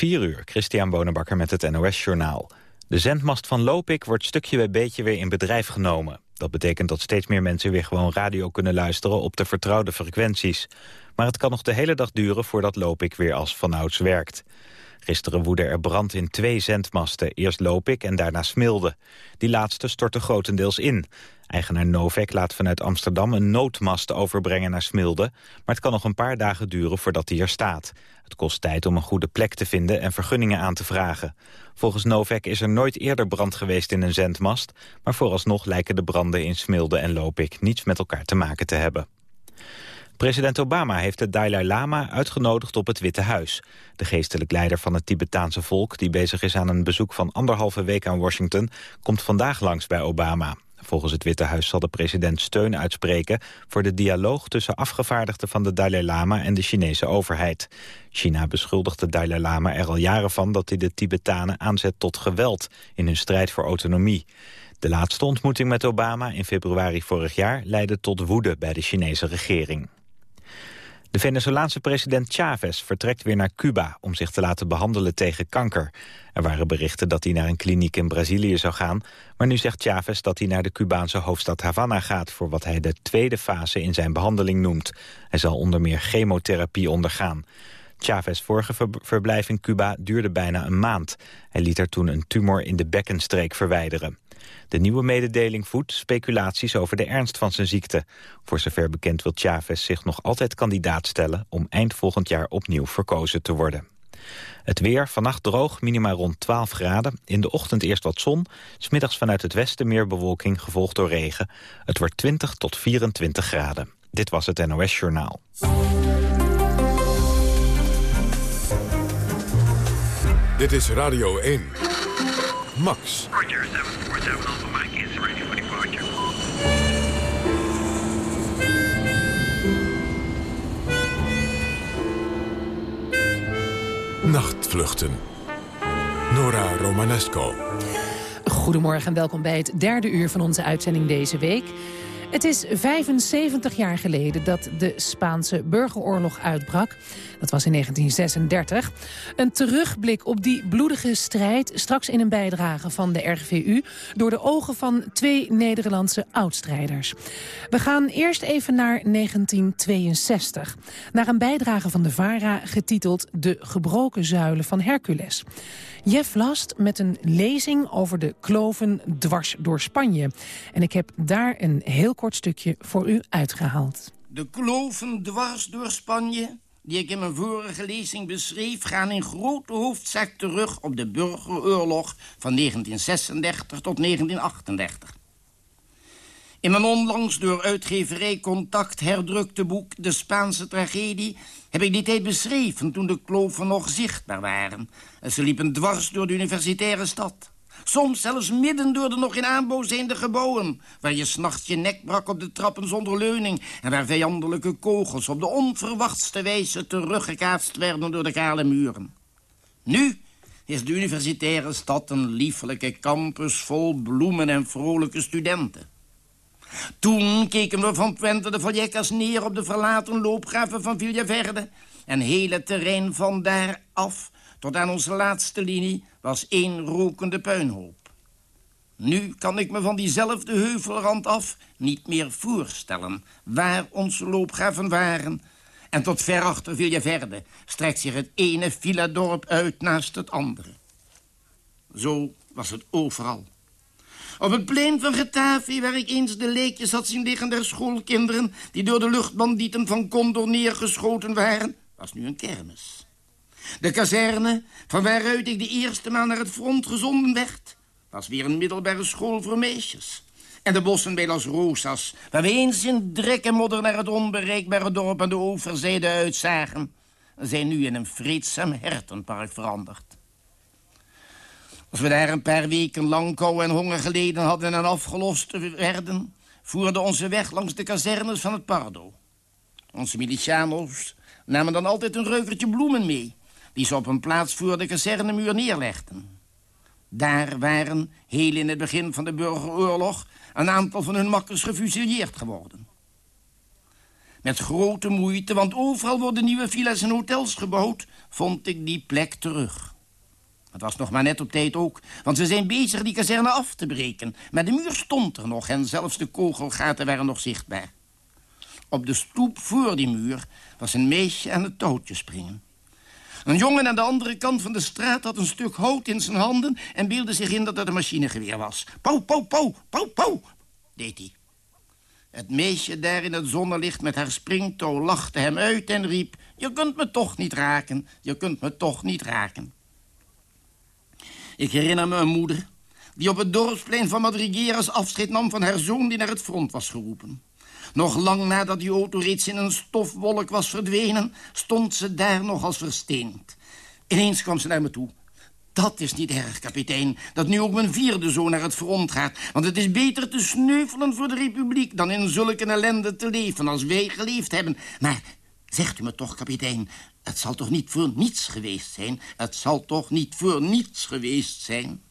4 uur, Christian Bonenbakker met het NOS Journaal. De zendmast van Lopik wordt stukje bij beetje weer in bedrijf genomen. Dat betekent dat steeds meer mensen weer gewoon radio kunnen luisteren op de vertrouwde frequenties. Maar het kan nog de hele dag duren voordat Lopik weer als vanouds werkt. Gisteren woedde er brand in twee zendmasten. Eerst Lopik en daarna Smilde. Die laatste stortte grotendeels in. Eigenaar Novek laat vanuit Amsterdam een noodmast overbrengen naar Smilde. Maar het kan nog een paar dagen duren voordat die er staat. Het kost tijd om een goede plek te vinden en vergunningen aan te vragen. Volgens Novek is er nooit eerder brand geweest in een zendmast... maar vooralsnog lijken de branden in Smilde en Lopik niets met elkaar te maken te hebben. President Obama heeft de Dalai Lama uitgenodigd op het Witte Huis. De geestelijk leider van het Tibetaanse volk, die bezig is aan een bezoek van anderhalve week aan Washington, komt vandaag langs bij Obama. Volgens het Witte Huis zal de president steun uitspreken voor de dialoog tussen afgevaardigden van de Dalai Lama en de Chinese overheid. China beschuldigt de Dalai Lama er al jaren van dat hij de Tibetanen aanzet tot geweld in hun strijd voor autonomie. De laatste ontmoeting met Obama in februari vorig jaar leidde tot woede bij de Chinese regering. De Venezolaanse president Chavez vertrekt weer naar Cuba om zich te laten behandelen tegen kanker. Er waren berichten dat hij naar een kliniek in Brazilië zou gaan, maar nu zegt Chavez dat hij naar de Cubaanse hoofdstad Havana gaat voor wat hij de tweede fase in zijn behandeling noemt. Hij zal onder meer chemotherapie ondergaan. Chavez' vorige verblijf in Cuba duurde bijna een maand. Hij liet er toen een tumor in de bekkenstreek verwijderen. De nieuwe mededeling voedt speculaties over de ernst van zijn ziekte. Voor zover bekend wil Chavez zich nog altijd kandidaat stellen... om eind volgend jaar opnieuw verkozen te worden. Het weer, vannacht droog, minima rond 12 graden. In de ochtend eerst wat zon. Smiddags vanuit het westen meer bewolking, gevolgd door regen. Het wordt 20 tot 24 graden. Dit was het NOS Journaal. Dit is Radio 1. Max. Nachtvluchten. Nora Romanesco. Goedemorgen en welkom bij het derde uur van onze uitzending deze week. Het is 75 jaar geleden dat de Spaanse burgeroorlog uitbrak. Dat was in 1936. Een terugblik op die bloedige strijd... straks in een bijdrage van de RVU... door de ogen van twee Nederlandse oudstrijders. We gaan eerst even naar 1962. Naar een bijdrage van de VARA getiteld... De gebroken zuilen van Hercules. Jeff Last met een lezing over de kloven dwars door Spanje. En ik heb daar een heel kort stukje voor u uitgehaald. De kloven dwars door Spanje, die ik in mijn vorige lezing beschreef... gaan in grote hoofdzaak terug op de burgeroorlog van 1936 tot 1938. In mijn onlangs door uitgeverij Contact herdrukte boek De Spaanse Tragedie... heb ik die tijd beschreven toen de kloven nog zichtbaar waren. En ze liepen dwars door de universitaire stad. Soms zelfs midden door de nog in aanbouw zijnde gebouwen... waar je s'nachts je nek brak op de trappen zonder leuning... en waar vijandelijke kogels op de onverwachtste wijze teruggekaatst werden door de kale muren. Nu is de universitaire stad een liefelijke campus vol bloemen en vrolijke studenten. Toen keken we van Twente de Vallecas neer op de verlaten loopgraven van Villaverde... en heel het terrein van daar af tot aan onze laatste linie was één rokende puinhoop. Nu kan ik me van diezelfde heuvelrand af niet meer voorstellen... waar onze loopgraven waren... En tot ver achter Villaverde strekt zich het ene villa-dorp uit naast het andere. Zo was het overal. Op het plein van Getafe, waar ik eens de leekjes had zien liggen der schoolkinderen... die door de luchtbandieten van Condor neergeschoten waren, was nu een kermis. De kazerne, van waaruit ik de eerste maal naar het front gezonden werd... was weer een middelbare school voor meisjes. En de bossen bij Las Rosas, waar we eens in drek en modder... naar het onbereikbare dorp aan de overzijde uitzagen... zijn nu in een vreedzaam hertenpark veranderd. Als we daar een paar weken lang kou en honger geleden hadden en afgelost werden... voerden onze weg langs de kazernes van het Pardo. Onze milicianos namen dan altijd een reukertje bloemen mee... die ze op een plaats voor de kazernemuur neerlegden. Daar waren, heel in het begin van de burgeroorlog... een aantal van hun makkers gefusilleerd geworden. Met grote moeite, want overal worden nieuwe villa's en hotels gebouwd... vond ik die plek terug. Het was nog maar net op tijd ook, want ze zijn bezig die kazerne af te breken. Maar de muur stond er nog en zelfs de kogelgaten waren nog zichtbaar. Op de stoep voor die muur was een meisje aan het touwtje springen. Een jongen aan de andere kant van de straat had een stuk hout in zijn handen... en beelde zich in dat het een machinegeweer was. Pauw, pauw, pauw, pauw, pauw, deed hij. Het meisje daar in het zonnelicht met haar springtouw lachte hem uit en riep... Je kunt me toch niet raken, je kunt me toch niet raken. Ik herinner me een moeder die op het dorpsplein van Madrigueras afscheid nam van haar zoon die naar het front was geroepen. Nog lang nadat die auto reeds in een stofwolk was verdwenen... stond ze daar nog als versteend. Ineens kwam ze naar me toe. Dat is niet erg, kapitein, dat nu ook mijn vierde zoon naar het front gaat. Want het is beter te sneuvelen voor de republiek... dan in zulke ellende te leven als wij geleefd hebben. Maar zegt u me toch, kapitein... het zal toch niet voor niets geweest zijn? Het zal toch niet voor niets geweest zijn?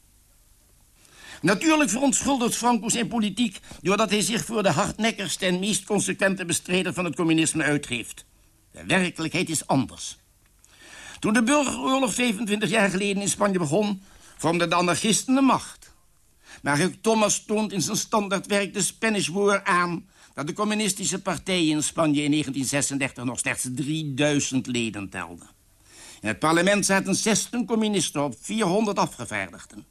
Natuurlijk verontschuldigt Franco zijn politiek... doordat hij zich voor de hardnekkigste en meest consequente bestreder van het communisme uitgeeft. De werkelijkheid is anders. Toen de burgeroorlog 25 jaar geleden in Spanje begon... vormden de anarchisten de macht. Maar Thomas toont in zijn standaardwerk de Spanish War aan... dat de communistische partij in Spanje in 1936 nog slechts 3000 leden telde. In het parlement zaten 16 communisten op 400 afgevaardigden.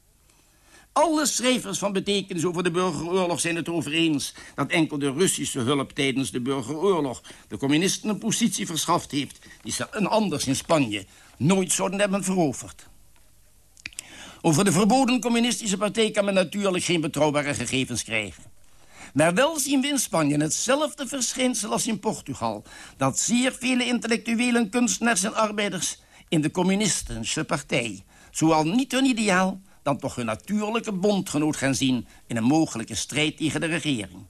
Alle schrijvers van betekenis over de burgeroorlog zijn het over eens... dat enkel de Russische hulp tijdens de burgeroorlog... de communisten een positie verschaft heeft... die ze een anders in Spanje nooit zouden hebben veroverd. Over de verboden communistische partij kan men natuurlijk geen betrouwbare gegevens krijgen. Maar wel zien we in Spanje hetzelfde verschijnsel als in Portugal... dat zeer vele intellectuelen, kunstenaars en arbeiders... in de communistische partij, zowel niet hun ideaal dan toch hun natuurlijke bondgenoot gaan zien... in een mogelijke strijd tegen de regering.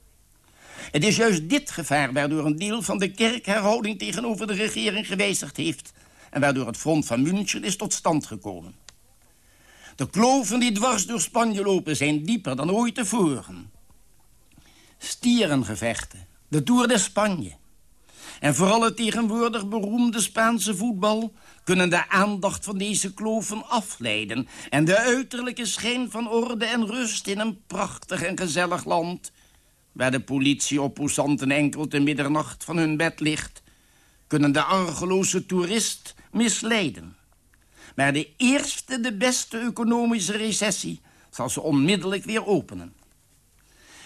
Het is juist dit gevaar waardoor een deel van de kerkherhouding... tegenover de regering gewijzigd heeft... en waardoor het front van München is tot stand gekomen. De kloven die dwars door Spanje lopen zijn dieper dan ooit tevoren. Stierengevechten, de Tour de Spanje... en vooral het tegenwoordig beroemde Spaanse voetbal kunnen de aandacht van deze kloven afleiden... en de uiterlijke schijn van orde en rust in een prachtig en gezellig land... waar de politie opposanten enkel te middernacht van hun bed ligt... kunnen de argeloze toerist misleiden. Maar de eerste, de beste economische recessie... zal ze onmiddellijk weer openen.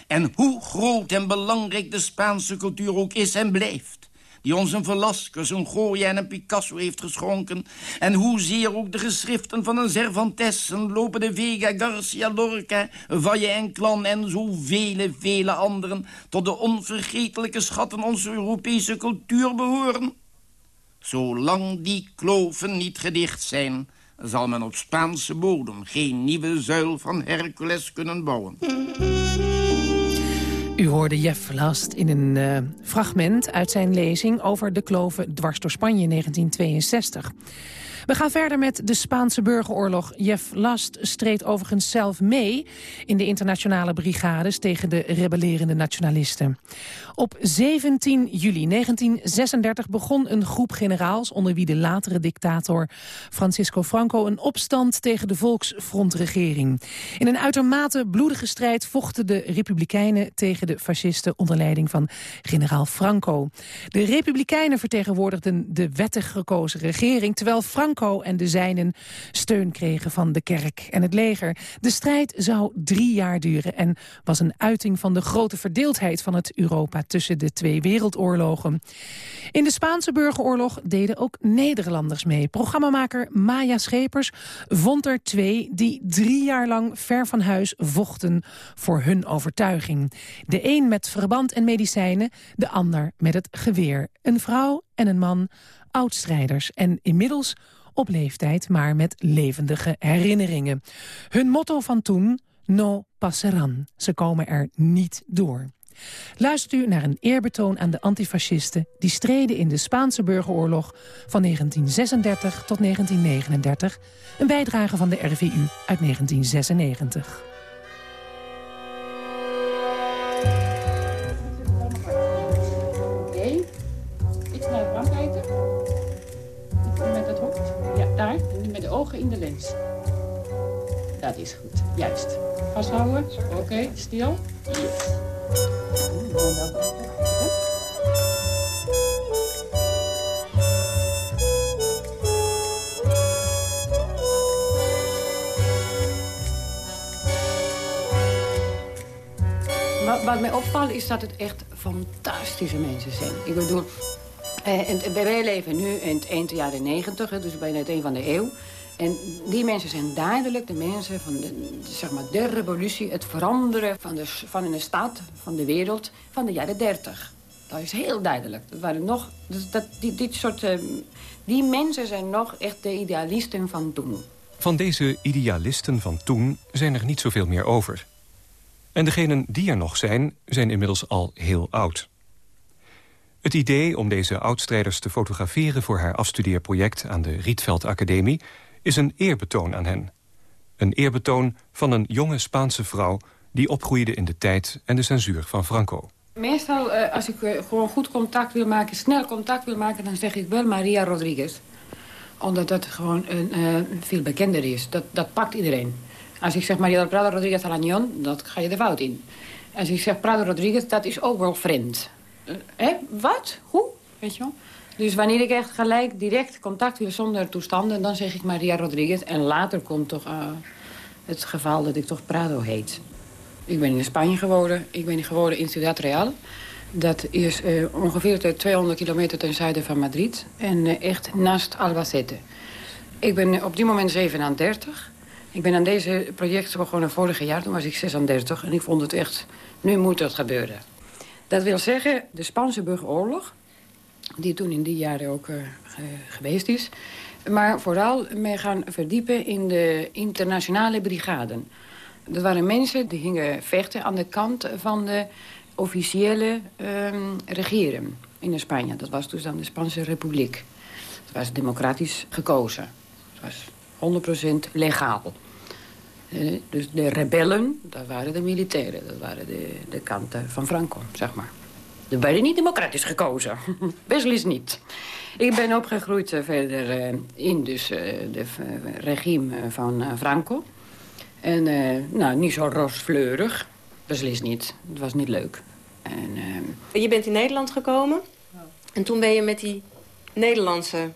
En hoe groot en belangrijk de Spaanse cultuur ook is en blijft die ons een Velasquez, een Goya en een Picasso heeft geschonken... en hoezeer ook de geschriften van een Cervantes, een Lope de Vega, Garcia Lorca... Valle en Clan en zoveel, vele anderen... tot de onvergetelijke schatten onze Europese cultuur behoren. Zolang die kloven niet gedicht zijn... zal men op Spaanse bodem geen nieuwe zuil van Hercules kunnen bouwen. U hoorde Jeff Last in een uh, fragment uit zijn lezing over de kloven dwars door Spanje 1962. We gaan verder met de Spaanse burgeroorlog. Jeff Last streed overigens zelf mee in de internationale brigades tegen de rebellerende nationalisten. Op 17 juli 1936 begon een groep generaals onder wie de latere dictator Francisco Franco een opstand tegen de volksfrontregering. In een uitermate bloedige strijd vochten de republikeinen tegen de fascisten onder leiding van generaal Franco. De republikeinen vertegenwoordigden de wettig gekozen regering, terwijl Franco en de zijnen steun kregen van de kerk en het leger. De strijd zou drie jaar duren en was een uiting van de grote verdeeldheid van het Europa tussen de twee wereldoorlogen. In de Spaanse burgeroorlog deden ook Nederlanders mee. Programmamaker Maya Schepers vond er twee die drie jaar lang ver van huis vochten voor hun overtuiging. De een met verband en medicijnen, de ander met het geweer. Een vrouw en een man, oudstrijders en inmiddels op leeftijd, maar met levendige herinneringen. Hun motto van toen, no passeran. Ze komen er niet door. Luistert u naar een eerbetoon aan de antifascisten... die streden in de Spaanse burgeroorlog van 1936 tot 1939. Een bijdrage van de RVU uit 1996. In de lens. Dat is goed, juist. Vasthouden. Oké, stil. Wat mij opvalt is dat het echt fantastische mensen zijn. Ik bedoel, eh, en wij leven nu in het eind jaren negentig, dus bijna het eind van de eeuw. En die mensen zijn duidelijk de mensen van de, zeg maar, de revolutie... het veranderen van, de, van een staat, van de wereld, van de jaren dertig. Dat is heel duidelijk. Dat waren nog, dat, die, dit soort, uh, die mensen zijn nog echt de idealisten van toen. Van deze idealisten van toen zijn er niet zoveel meer over. En degenen die er nog zijn, zijn inmiddels al heel oud. Het idee om deze oudstrijders te fotograferen... voor haar afstudeerproject aan de Rietveld Academie... is een eerbetoon aan hen. Een eerbetoon van een jonge Spaanse vrouw... die opgroeide in de tijd en de censuur van Franco. Meestal, uh, als ik uh, gewoon goed contact wil maken, snel contact wil maken... dan zeg ik wel Maria Rodriguez. Omdat dat gewoon een, uh, veel bekender is. Dat, dat pakt iedereen. Als ik zeg Maria Prado Rodriguez Alañón, dat ga je de fout in. Als ik zeg Prado Rodriguez, dat is ook wel vreemd. Hé, wat? Hoe? Weet je wel? Dus wanneer ik echt gelijk direct contact wil zonder toestanden... dan zeg ik Maria Rodriguez. En later komt toch uh, het geval dat ik toch Prado heet. Ik ben in Spanje geworden. Ik ben geworden in Ciudad Real. Dat is uh, ongeveer 200 kilometer ten zuiden van Madrid. En uh, echt naast Albacete. Ik ben op dit moment 37. Ik ben aan deze project begonnen vorig jaar. Toen was ik 36 en ik vond het echt... Nu moet dat gebeuren. Dat wil zeggen, de Spaanse burgeroorlog... die toen in die jaren ook uh, geweest is... maar vooral mee gaan verdiepen in de internationale brigaden. Dat waren mensen die gingen vechten aan de kant van de officiële um, regeren in Spanje. Dat was dus dan de Spaanse Republiek. Het was democratisch gekozen. Het was 100% legaal. Eh, dus de rebellen, dat waren de militairen. Dat waren de, de kanten van Franco, zeg maar. Die werden niet democratisch gekozen. Beslist niet. Ik ben opgegroeid uh, verder uh, in dus, het regime van Franco. En nou, niet zo roosfleurig. Beslist niet. Het was niet leuk. En, je bent in Nederland gekomen. En toen ben je met die Nederlandse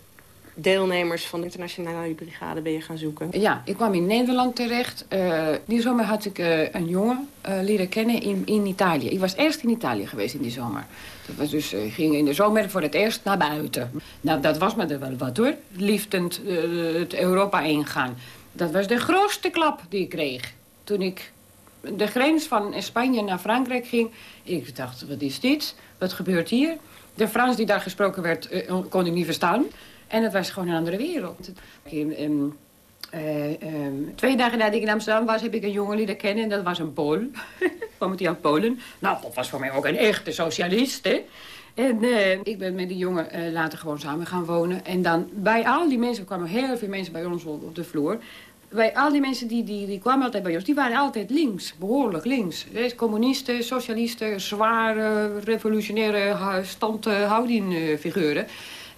deelnemers van de internationale brigade ben je gaan zoeken? Ja, ik kwam in Nederland terecht. Uh, die zomer had ik uh, een jongen uh, leren kennen in, in Italië. Ik was eerst in Italië geweest in die zomer. Dat was dus, ik ging in de zomer voor het eerst naar buiten. Nou, dat was me er wel wat hoor. Liefdend het Europa ingaan. Dat was de grootste klap die ik kreeg. Toen ik de grens van Spanje naar Frankrijk ging. Ik dacht, wat is dit? Wat gebeurt hier? De Frans die daar gesproken werd, kon ik niet verstaan. En het was gewoon een andere wereld. Um, twee dagen nadat ik in Amsterdam was, heb ik een jongen leren kennen. En dat was een Pool. kwam het uit Polen. Nou, dat was voor mij ook een echte socialist, hè. En uh, ik ben met die jongen uh, later gewoon samen gaan wonen. En dan bij al die mensen, kwamen heel veel mensen bij ons op, de vloer. Bij al die mensen die, die, die kwamen altijd bij ons, die waren altijd links, behoorlijk links. Dus communisten, socialisten, zware, revolutionaire standhoudingfiguren.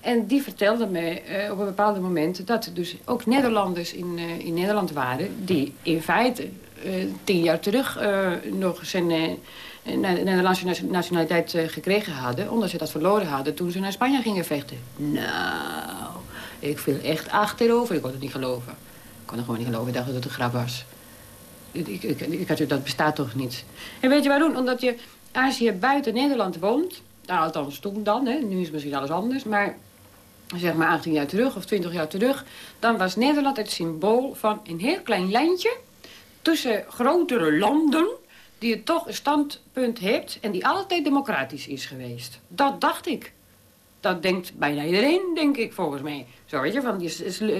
En die vertelde mij uh, op een bepaald moment dat er dus ook Nederlanders in, uh, in Nederland waren... die in feite uh, tien jaar terug nog zijn Nederlandse nationaliteit gekregen hadden... omdat ze dat verloren hadden toen ze naar Spanje gingen vechten. Nou, ik viel echt achterover. Ik kon het niet geloven. Ik kon het gewoon niet geloven. Ik dacht dat het een grap was. Ik, ik, ik, dat bestaat toch niet. En weet je waarom? Omdat je, als je buiten Nederland woont... Nou, althans toen dan, hè. nu is misschien alles anders... maar zeg maar 18 jaar terug of 20 jaar terug... dan was Nederland het symbool van een heel klein lijntje... tussen grotere landen die je toch een standpunt hebt... en die altijd democratisch is geweest. Dat dacht ik. Dat denkt bijna iedereen, denk ik, volgens mij. Zo, weet je, van die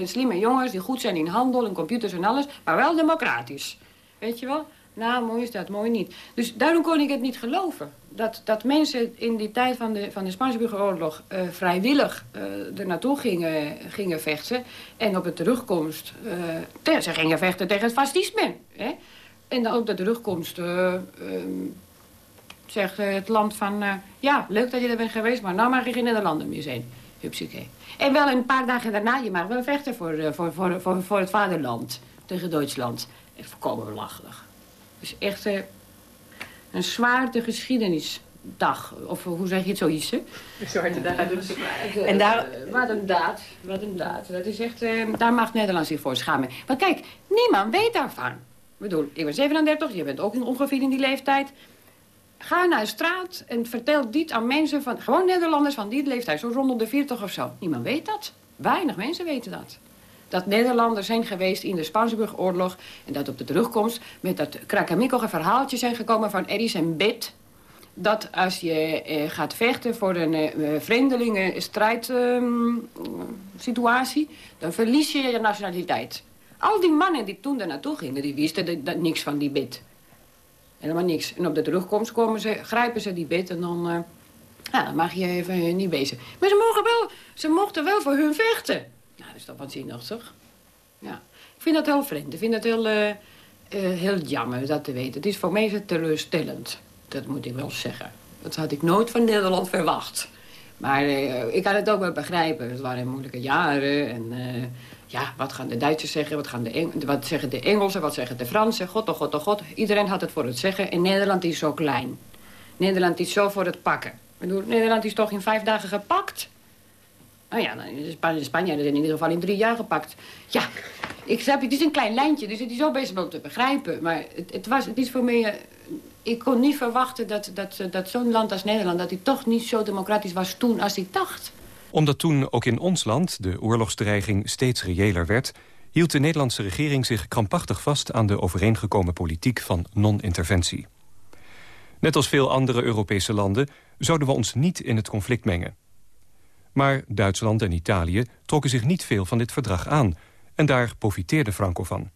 slimme jongens die goed zijn in handel en computers en alles... maar wel democratisch. Weet je wel? Nou, mooi is dat, mooi niet. Dus daarom kon ik het niet geloven. Dat, dat mensen in die tijd van de, van de Spaanse burgeroorlog uh, vrijwillig uh, er naartoe gingen, gingen vechten. En op de terugkomst, uh, ze gingen vechten tegen het fascisme. Hè? En dan op de terugkomst ehm, zegt het land van... ja, leuk dat je er bent geweest, maar nou mag je geen Nederlander meer zijn. Hupsakee. En wel een paar dagen daarna, je mag wel vechten voor, eh, voor, voor, voor, voor het vaderland. Tegen Duitsland. Volkomen belachelijk. Dus echt uh, een zwaarte geschiedenisdag. Of hoe zeg je het zoiets, hè? Een zwarte dag. En daar... Wat een daad. Wat een daad. Dat is echt... Uh, daar mag Nederland zich voor schamen. Maar kijk, niemand weet daarvan. Ik bedoel, ik ben 37, je bent ook ongeveer in die leeftijd. Ga naar de straat en vertel dit aan mensen van... gewoon Nederlanders van die leeftijd, zo rondom de 40 of zo. Niemand weet dat. Weinig mensen weten dat. Dat Nederlanders zijn geweest in de Spaanse burgeroorlog... en dat op de terugkomst met dat krakamikkige verhaaltje zijn gekomen van er een bed... dat als je eh, gaat vechten voor een eh, vreemdelingen strijdsituatie... Ehm, dan verlies je je nationaliteit. Al die mannen die toen daar naartoe gingen, die wisten dat, niks van die bed. Helemaal niks. En op de terugkomst komen ze, grijpen ze die bed en dan... Ja, dan mag je even niet bezig. Maar ze, mogen wel, ze mochten wel voor hun vechten. Nou, dat is toch? Ja. Ik vind dat heel vreemd. Ik vind dat heel, uh, uh, heel jammer dat te weten. Het is voor mij teleurstellend. Dat moet ik wel zeggen. Dat had ik nooit van Nederland verwacht. Maar ik kan het ook wel begrijpen. Het waren moeilijke jaren en ja, wat gaan de Duitsers zeggen, wat, gaan de wat zeggen de Engelsen, wat zeggen de Fransen. God, oh god, oh god. Iedereen had het voor het zeggen. En Nederland is zo klein. Nederland is zo voor het pakken. Ik bedoel, Nederland is toch in vijf dagen gepakt? Nou ja, de Spanjaarden zijn in ieder geval in drie jaar gepakt. Ja, ik snap, het is een klein lijntje, dus het is ook best wel te begrijpen. Maar het, het, was, het is voor mij... Eh, ik kon niet verwachten dat, dat, dat zo'n land als Nederland... dat hij toch niet zo democratisch was toen als ik dacht omdat toen ook in ons land de oorlogsdreiging steeds reëler werd... hield de Nederlandse regering zich krampachtig vast... aan de overeengekomen politiek van non-interventie. Net als veel andere Europese landen zouden we ons niet in het conflict mengen. Maar Duitsland en Italië trokken zich niet veel van dit verdrag aan... en daar profiteerde Franco van.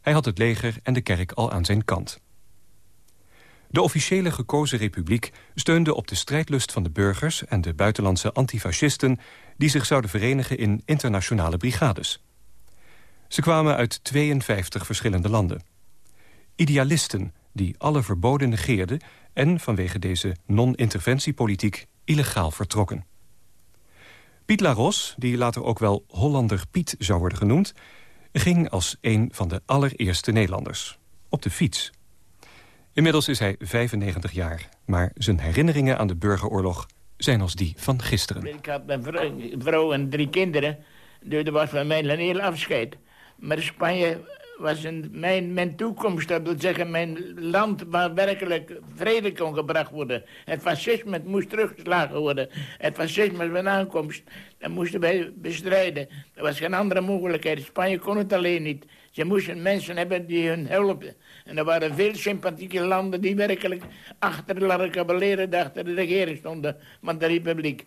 Hij had het leger en de kerk al aan zijn kant. De officiële gekozen republiek steunde op de strijdlust van de burgers... en de buitenlandse antifascisten die zich zouden verenigen in internationale brigades. Ze kwamen uit 52 verschillende landen. Idealisten die alle verboden negeerden... en vanwege deze non-interventiepolitiek illegaal vertrokken. Piet Laros, die later ook wel Hollander Piet zou worden genoemd... ging als een van de allereerste Nederlanders. Op de fiets. Inmiddels is hij 95 jaar, maar zijn herinneringen aan de burgeroorlog zijn als die van gisteren. Ik had mijn vrouw, en drie kinderen, dus dat was van mij een heel afscheid. Maar Spanje was mijn, mijn toekomst, dat wil zeggen mijn land waar werkelijk vrede kon gebracht worden. Het fascisme moest teruggeslagen worden. Het fascisme van aankomst, dat moesten wij bestrijden. Er was geen andere mogelijkheid. Spanje kon het alleen niet. Ze moesten mensen hebben die hun helpen. En er waren veel sympathieke landen die werkelijk achter de caballeren, achter de regering stonden van de republiek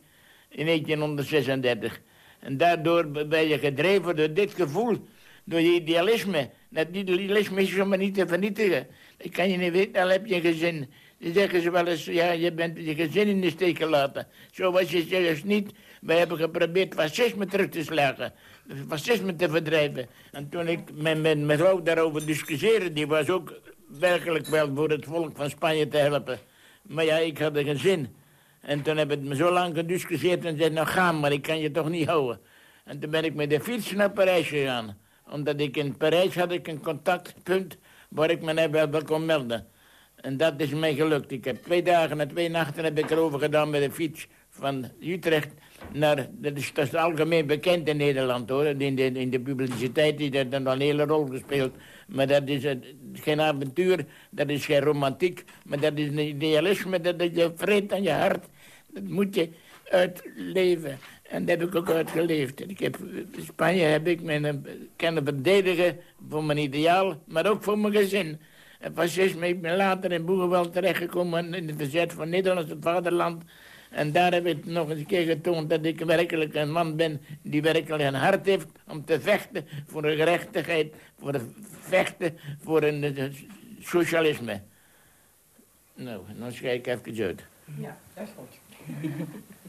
in 1936. En daardoor ben je gedreven door dit gevoel, door je idealisme. Dat idealisme is om niet te vernietigen. Dat kan je niet weten, al heb je een gezin. Dan zeggen ze wel eens, ja, je bent je gezin in de steek gelaten. Zo was je zelfs niet. Wij hebben geprobeerd fascisme terug te slagen fascisme te verdrijven. En toen ik met mijn vrouw daarover discussieerde... die was ook werkelijk wel voor het volk van Spanje te helpen. Maar ja, ik had geen zin. En toen heb ik zo lang gediscussieerd en zei... nou ga maar, ik kan je toch niet houden. En toen ben ik met de fiets naar Parijs gegaan. Omdat ik in Parijs had ik een contactpunt... waar ik me wel kon melden. En dat is mij gelukt. Ik heb twee dagen en twee nachten heb ik erover gedaan met de fiets van Utrecht naar... Dat is, dat algemeen bekend in Nederland, hoor. In de, in de publiciteit is dat dan een hele rol gespeeld. Maar dat is geen avontuur, dat is geen romantiek... maar dat is een idealisme, dat is je vreed aan je hart. Dat moet je uitleven. En dat heb ik ook uitgeleefd. Ik heb, in Spanje heb ik me kunnen verdedigen voor mijn ideaal... maar ook voor mijn gezin. En fascisme, ik ben later in Boegenwald terechtgekomen... in het verzet van Nederland, het vaderland... En daar heb ik nog eens een keer getoond dat ik werkelijk een man ben die werkelijk een hart heeft om te vechten voor de gerechtigheid, voor te vechten voor een, socialisme. Nou, dan schrijf ik even uit. Ja, dat is goed.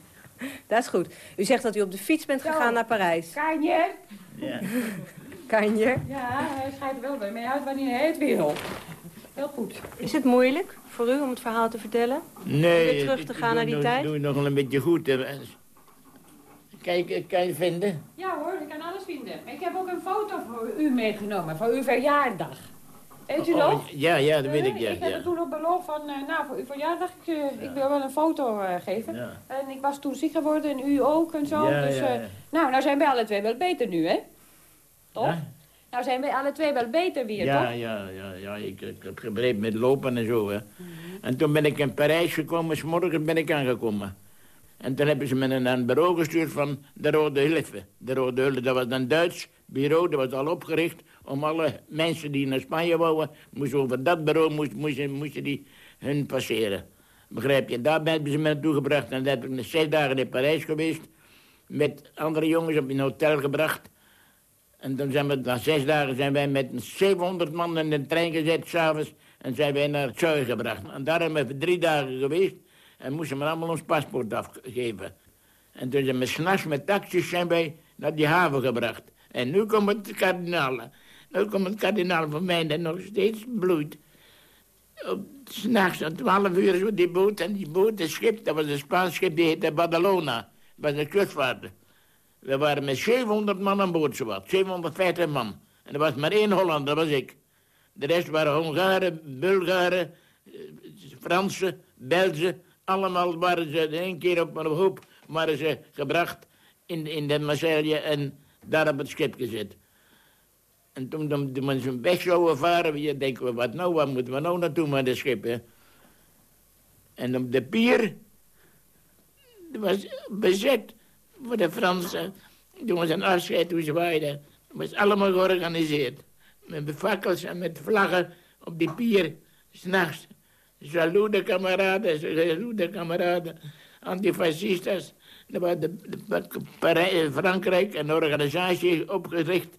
dat is goed. U zegt dat u op de fiets bent gegaan naar Parijs. Kanje? Ja. Kanje? Ja, hij schijnt wel bij mij uit wanneer hij het wil. Heel goed. Is het moeilijk voor u om het verhaal te vertellen? Nee. Weer terug te gaan naar die nog, tijd? doe nog een beetje goed. Kijk, kan je vinden? Ja hoor, ik kan alles vinden. Ik heb ook een foto voor u meegenomen, voor uw verjaardag. Weet u Oh, nog? ja, ja, dat weet ik, ja. Ik heb ja. toen op beloofd van, eh, nou, voor uw verjaardag, ik, eh, ik wil wel een foto eh, geven. Ja. En ik was toen ziek geworden en u ook en zo. Dus, eh, nou, nou zijn wij alle twee wel beter nu, hè? Toch? Nou zijn wij alle twee wel beter weer, Ja, toch? ja, ja, ja. Ik, ik heb gebreid met lopen en zo, hè. Mhm. En toen ben ik in Parijs gekomen, s'morgens ben ik aangekomen. En toen hebben ze me naar een bureau gestuurd van de Rode Hilfe. De Rode Hilfe, dat was een Duits bureau, dat was al opgericht... om alle mensen die naar Spanje wouden, moesten over dat bureau moesten, moesten, die hun passeren. Begrijp je? Daar hebben ze me naartoe gebracht. En dan heb ik zes dagen in Parijs geweest... met andere jongens op een hotel gebracht... En toen zijn we, na zes dagen zijn wij met 700 man in de trein gezet, s'avonds. En zijn wij naar zuiden gebracht. En daar hebben we drie dagen geweest. En moesten we allemaal ons paspoort afgeven. En toen zijn we s'nachts met taxis zijn wij naar die haven gebracht. En nu komt het kardinaal. Nu komt het kardinaal van mij dat nog steeds bloeit. S'nachts om 12 uur zo die boot. En die boot, het schip, dat was een Spaans schip, die heette Badalona. Dat was een kustvaarder. We waren met 700 man aan boord, zowat. 750 man. En er was maar één Hollander, dat was ik. De rest waren Hongaren, Bulgaren, eh, Fransen, Belgen. Allemaal waren ze in één keer op een hoop waren ze gebracht in, in de Marseille en daar op het schip gezet. En toen, toen we weg zouden varen, denken we, wat nou, waar moeten we nou naartoe met het schip, hè? En op de pier, dat was bezet voor de Fransen. Toen was een afscheid, toen zwaaiden. Dat was allemaal georganiseerd. Met fakkels en met vlaggen op die pier, s'nachts. Salut de kameraden, salut de kameraden. Antifascistas. Er was de, de, Frankrijk een organisatie opgericht.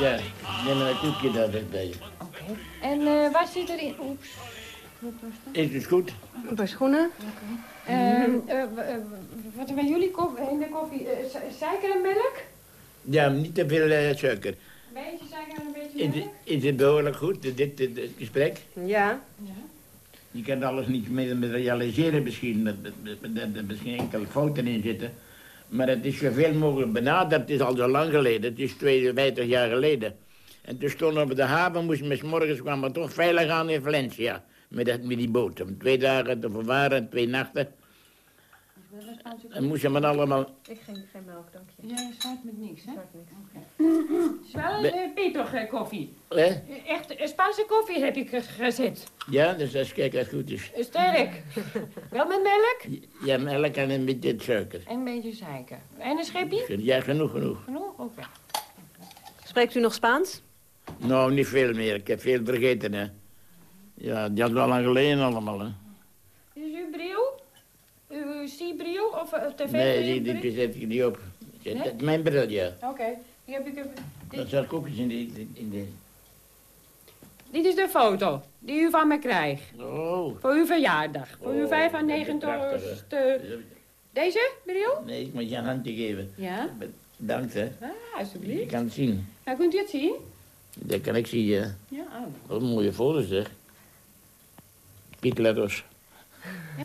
Ja, neem maar een koekje daar bij. En eh waar zit erin? Oeps. Is het goed? Een paar schoenen. Ehm, eh, eh, wat hebben jullie koff- in de koffie? Su- suiker en melk? Ja, niet te veel eh, suiker. Een beetje suiker en een beetje Is, melk? het- is het behoorlijk goed, dit, dit, dit gesprek? Ja. Je kan alles niet meer realiseren misschien, er misschien enkele fouten in zitten. Maar het is zoveel mogelijk benaderd, het is al zo lang geleden, het is 52 jaar geleden. En toen stonden we op de haven, moesten we 's morgens we toch veilig aan in Valencia. Met, met die boot, om twee dagen te verwaren, twee nachten. En moesten we allemaal... Ik geen, geen melk, dank je. Ja, je staat met niks, hè? niks. Het is wel koffie. Hè? Echt eh, Spaanse koffie heb ik ge- gezet. Ja, dus dat is kijk als het goed is. Eh, Sterk. wel met melk Ja, melk en een beetje suiker. en een beetje suiker. En een schepje? Ja, genoeg, genoeg. Genoeg? Oké. Spreekt u nog Spaans? Nou, niet veel meer. Ik heb veel vergeten, hè. Ja, die had wel lang geleden allemaal, hè. Is uw bril? Uw C-bril of uh, tv Nee, die, die, die zet ik niet op. Nee? Mijn bril, ja. Oké. Die heb ik even... Dat ook eens in de... In de... dit is de foto die u van me krijgt. Oh. Voor uw verjaardag. Voor uw Oh, 95 dat is prachtig, Deze bril? Nee, ik moet je een handje geven. Ja. Bedankt, hè. Ah, Je alsjeblieft. kan het zien. Nou, kunt u het zien? Dat kan ik zien, ja. Ja, oh. Wat een mooie foto's, zeg. Piet Letters.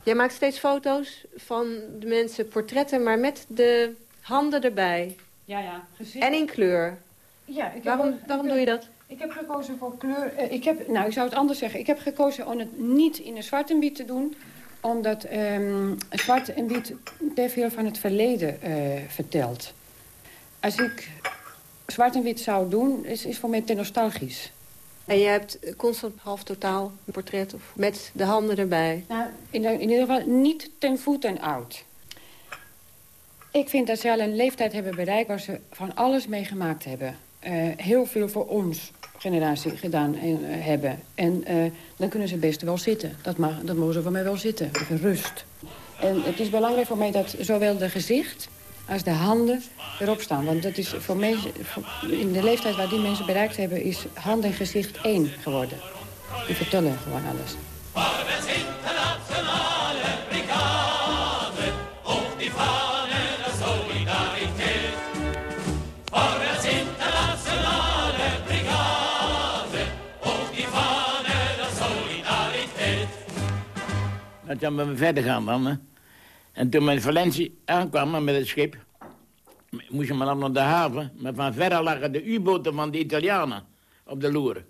Jij maakt steeds foto's van de mensen, portretten, maar met de handen erbij. Ja, ja. Gezien. En in kleur. Ja, ik heb Waarom, ook- waarom ik doe je dat? Ik heb gekozen voor kleur. eh, ik heb, nou, ik zou het anders zeggen. Ik heb gekozen om het niet in een zwart en wit te doen. Omdat ehm, zwart en wit te veel van het verleden eh, vertelt. Als ik zwart en wit zou doen, is, is voor mij te nostalgisch. En je hebt constant half totaal een portret of met de handen erbij. Nou, in, ieder geval niet ten voeten oud. Ik vind dat ze al een leeftijd hebben bereikt waar ze van alles meegemaakt hebben. Eh, heel veel voor ons generatie gedaan en, eh, hebben. En eh, dan kunnen ze best wel zitten. Dat, mag, dat mogen ze van mij wel zitten. Even rust. En het is belangrijk voor mij dat zowel de gezicht als de handen erop staan. Want dat is voor mensen, in de leeftijd waar die mensen bereikt hebben... is hand en gezicht één geworden. Die vertellen gewoon alles. Dat dan we verder gaan dan. En toen we in Valencia aankwamen met het schip... moesten we dan naar de haven. Maar van verre lagen de U-boten van de Italianen op de loer.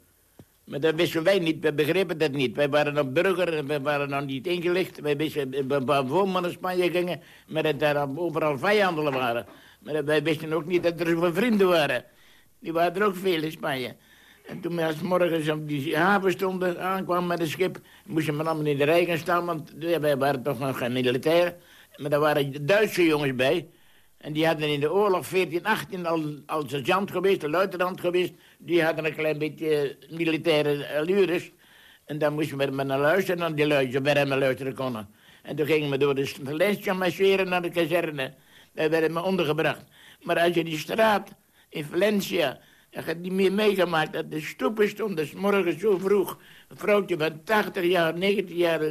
Maar dat wisten wij niet, we begrepen dat niet. Wij waren nog burger en we waren nog niet ingelicht. Wij wisten waarvoor we naar Spanje gingen, maar dat daar overal vijanden waren. Maar wij wisten ook niet dat er zoveel vrienden waren. Die waren er ook veel in Spanje. En toen we als morgens op die haven stonden, aankwamen met het schip... moesten we allemaal in de rij gaan staan, want wij waren toch nog geen militair. Maar daar waren Duitse jongens bij. En die hadden in de oorlog 1418 al, al sergeant geweest, de luitenant geweest. Die hadden een klein beetje militaire allures. En dan moesten we maar naar luisteren, naar die luisteren, waar we luisteren konden. En toen gingen we door de Valencia marcheren naar de kazerne. Daar werden we ondergebracht. Maar als je die straat in Valencia ik heb niet meer meegemaakt dat de stoepen stonden, s zo vroeg. Een vrouwtje van 80 jaar, 90 jaar.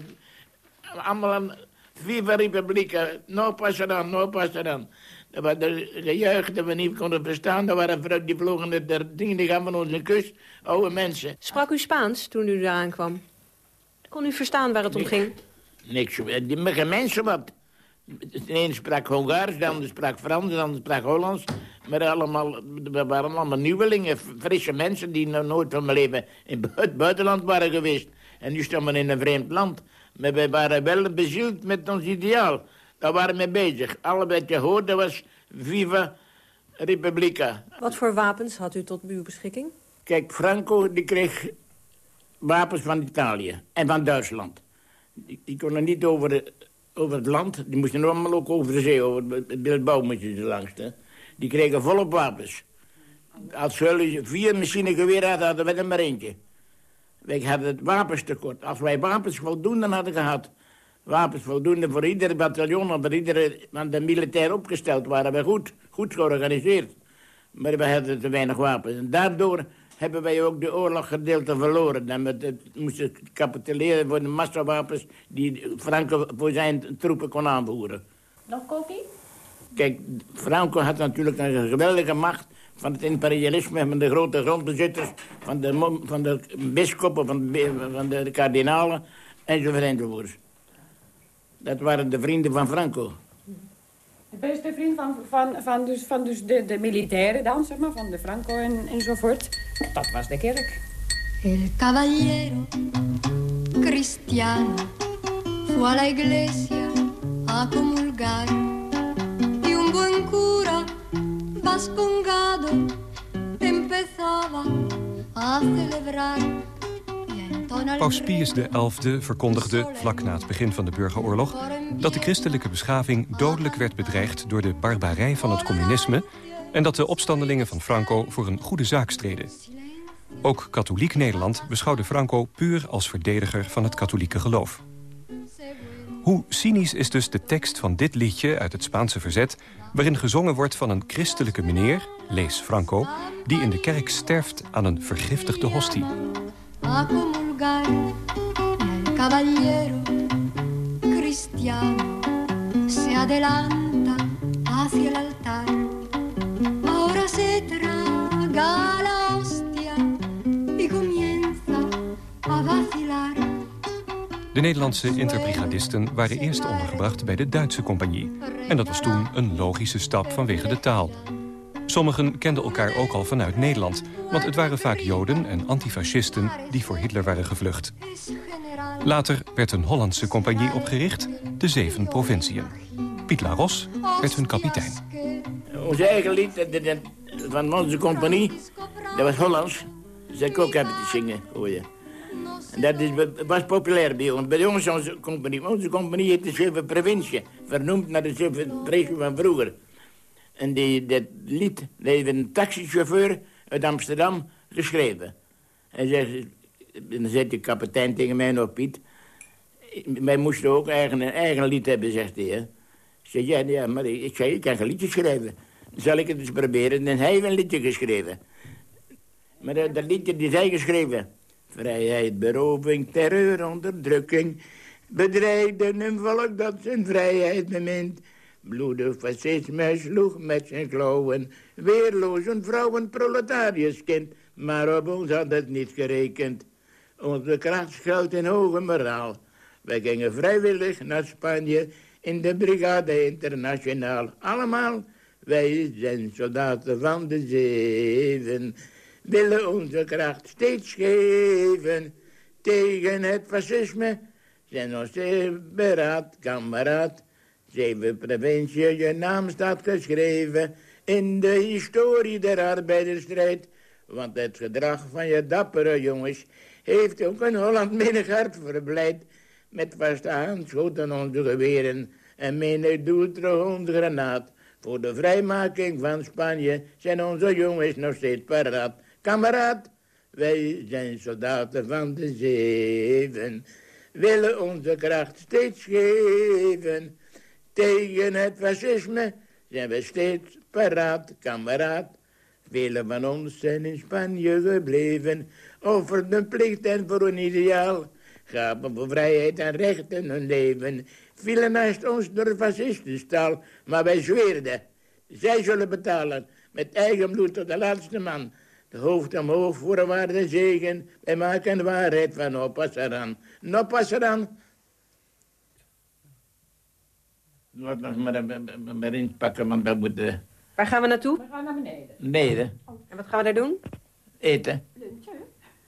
Allemaal aan Viva Republica, no passen no passen Dat was de, jeugd dat we niet konden verstaan. Dat waren vrouwen die vlogen de, dingen die gaan van onze kust. Oude mensen. Sprak u Spaans toen u eraan kwam? Kon u verstaan waar het om ging? Niks. Die mensen wat. De ene sprak Hongaars, de ander sprak Frans, de ander sprak Hollands. Maar allemaal, we waren allemaal nieuwelingen, frisse mensen die nog nooit van mijn leven in het buitenland waren geweest. En nu staan we in een vreemd land. Maar wij waren wel bezield met ons ideaal. Daar waren we mee bezig. Alle wat je hoorde was Viva Republica. Wat voor wapens had u tot uw beschikking? Kijk, Franco die kreeg wapens van Italië en van Duitsland. Die, die konden niet over over het land. Die moesten allemaal ook over de zee, over het Bilbao moet je langs. Hè. Die kregen volop wapens. Als we vier machinegeweren hadden, hadden we er maar eentje. Wij hadden het wapenstekort. Als wij wapens voldoende hadden gehad... wapens voldoende voor ieder bataljon... voor iedere want de militair opgesteld waren we goed, goed georganiseerd. Maar we hadden te weinig wapens. En daardoor hebben wij ook de oorlog gedeelte verloren. En we moesten capituleren voor de massawapens die Franco voor zijn troepen kon aanvoeren. Nog koffie? Kijk, Franco had natuurlijk een geweldige macht van het imperialisme, van de grote grondbezitters, van de, van de bisschoppen, van, de, van de kardinalen enzovoort enzovoort. Dat waren de vrienden van Franco. De beste vriend van, van, van, dus, van dus de, de militairen dan, zeg maar, van de Franco en, enzovoort. Dat was de kerk. El caballero cristiano fu alla iglesia a comulgar vascongado empezaba a celebrar Paus Pius XI verkondigde, vlak na het begin van de burgeroorlog... dat de christelijke beschaving dodelijk werd bedreigd... door de barbarij van het communisme... en dat de opstandelingen van Franco voor een goede zaak streden. Ook katholiek Nederland beschouwde Franco puur als verdediger van het katholieke geloof. Hoe cynisch is dus de tekst van dit liedje uit het Spaanse verzet... waarin gezongen wordt van een christelijke meneer, lees Franco... die in de kerk sterft aan een vergiftigde hostie. se adelanta hacia el altar. Ahora se traga De Nederlandse interbrigadisten waren eerst ondergebracht bij de Duitse compagnie. En dat was toen een logische stap vanwege de taal. Sommigen kenden elkaar ook al vanuit Nederland... want het waren vaak Joden en antifascisten die voor Hitler waren gevlucht. Later werd een Hollandse compagnie opgericht, de Zeven Provinciën. Piet Laros werd hun kapitein. Ons eigen lied van onze compagnie, dat was Hollands. Dus ik ook hebben te zingen, hoor je. Dat is, was populair bij ons. Bij ons onze compagnie. Onze compagnie heet de Zeven Provinciën. Vernoemd naar de Zeven Provinciën van vroeger. En die, dat lied heeft een taxichauffeur uit Amsterdam geschreven. En zegt, dan zegt de kapitein tegen mij nog, Piet... wij moesten ook eigen, een eigen lied hebben, zegt hij. Hè? Ik ja, maar ik, zei, ik kan geen liedje schrijven. Zal ik het eens proberen? En hij heeft een liedje geschreven. Maar dat, dat liedje die hij geschreven. Vrijheid, beroving, terreur, onderdrukking. Bedreigden een volk dat zijn vrijheid bemint. Bloedig fascisme sloeg met zijn klauwen. Weerloos een vrouw, een proletariërskind. Maar op ons had het niet gerekend. Onze kracht schuilt in hoge moraal. Wij gingen vrijwillig naar Spanje in de Brigade Internationaal. Allemaal, wij zijn soldaten van de zeven. Willen onze kracht steeds geven tegen het fascisme. Zijn ons zeer beraad, kameraad. Zeven provincie, je naam staat geschreven in de historie der arbeidersstrijd. Want het gedrag van je dappere jongens heeft ook een Holland menig hart verblijd. Met vaste hand schoten onze geweren en menig doeltrouw onze granaat. Voor de vrijmaking van Spanje zijn onze jongens nog steeds paraat. Kameraad, wij zijn soldaten van de zeven, willen onze kracht steeds geven. Tegen het fascisme zijn we steeds paraat, kameraad. Velen van ons zijn in Spanje gebleven, offerden plicht en voor een ideaal. Gaven voor vrijheid en recht in hun leven. Vielen naast ons door fascistenstaal, maar wij zweerden. Zij zullen betalen, met eigen bloed tot de laatste man. De hoofd omhoog voor waarde zegen. Wij maken de waarheid van. Oppas eraan. Laat nog maar, maar, maar inpakken, want we moeten... Waar gaan we naartoe? We gaan naar beneden. Beneden. En wat gaan we daar doen? Eten.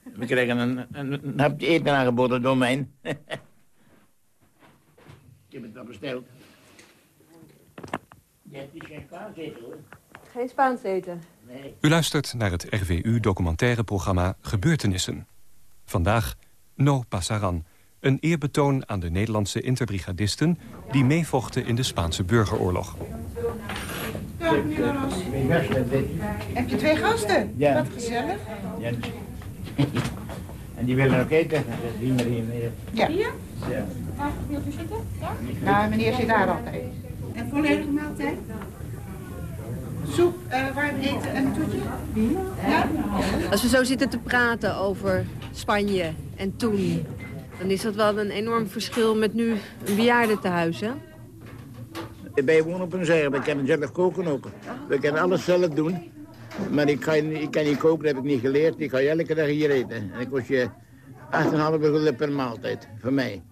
We krijgen een, een, een hapje eten aangeboden door mij. Ik heb het al besteld. Je hebt hier geen kaas eten, hoor. Geen Spaans eten. Nee. U luistert naar het RVU-documentaire-programma Gebeurtenissen. Vandaag No Pasaran, een eerbetoon aan de Nederlandse interbrigadisten... die meevochten in de Spaanse burgeroorlog. Heb je twee gasten? Ja. Wat gezellig. Ja. En die willen ook eten. Dat is hier maar hier. meer. Ja. Hier? Ja. Waar wilt u zitten? Ja? Nou, meneer zit daar altijd. En volledige maaltijd? Soep, eh, warm eten en een toetje? Ja? Als we zo zitten te praten over Spanje en toen... dan is dat wel een enorm verschil met nu een bejaardentehuis, hè? Wij wonen op een zee, we kunnen zelf koken ook. We kunnen alles zelf doen. Maar ik kan, ik kan niet koken, dat heb ik niet geleerd. Ik ga elke dag hier eten. En ik kost je 8,5 gulden per maaltijd, voor mij.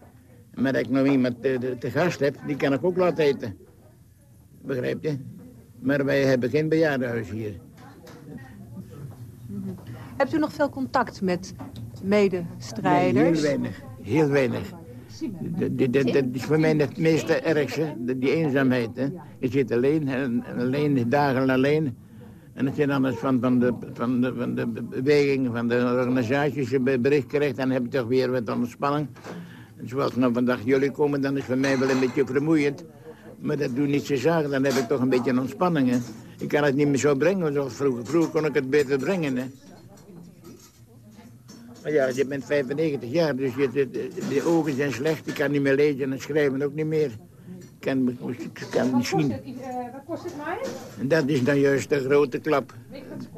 Maar als ik nog iemand te, te- te gast heb, die kan ik ook laten eten. Begrijp je? Maar wij hebben geen bejaardenhuis hier. Hebt u nog veel contact met Nee, medestrijders? heel weinig. Heel weinig. Dat, is voor mij het meeste ergste, die eenzaamheid. Hè. Je zit alleen, en, en alleen, dagen alleen. En als je dan eens van, van, de, van, de, van de beweging, van de organisaties je bericht krijgt... dan heb je toch weer wat ontspanning. Zoals nou vandaag jullie komen, dan is voor mij wel een beetje vermoeiend. Maar dat doet niet zo zaken, dan heb ik toch een beetje een ontspanning. Hè. Ik kan het niet meer zo brengen zoals vroeger. Vroeger kon ik het beter brengen. Hè. Maar ja, je bent 95 jaar, dus je, de, ogen zijn slecht. Ik kan niet meer lezen en schrijven ook niet meer. Ik kan, ik kan niet zien. wat kost het mij? En dat is dan juist de grote klap.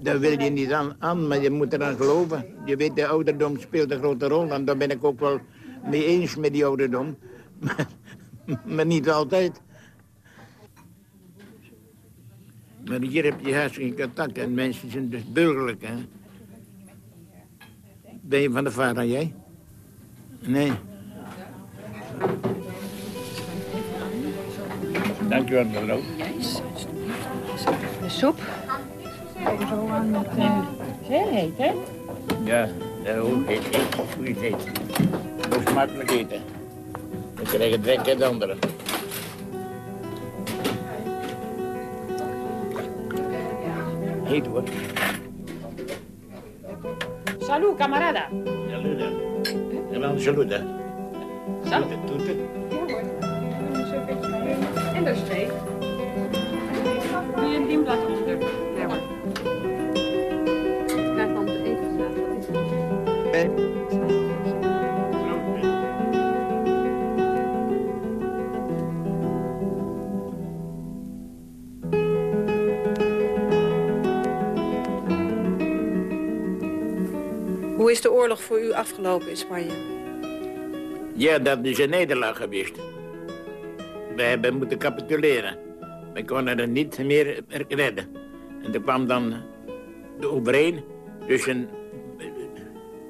Daar wil je niet aan, aan, maar je moet eraan geloven. Je weet, de ouderdom speelt een grote rol. En daar ben ik ook wel mee eens met die ouderdom. Maar, maar niet altijd. Maar hier heb je hartstikke contact en mensen zijn dus burgerlijk, hè. Ben je van de vader, jij? Nee. Dankjewel, mevrouw. De soep? Heel heet, hè? Ja, dat ook heet, heet, goed heet. Moet smakelijk eten. Dan krijg je het weg en de Heet hoor. Salut, camarada. Saluda. En dan saluda. Doet het. En daar is twee. Wil je een dienblad opsturen? Ja, maar. Ik krijg dan even gevraagd, wat is het? Hoe is de oorlog voor u afgelopen in Spanje? Ja, dat is een nederlaag geweest. We hebben moeten capituleren. We konden het niet meer redden. En er kwam dan de overeen tussen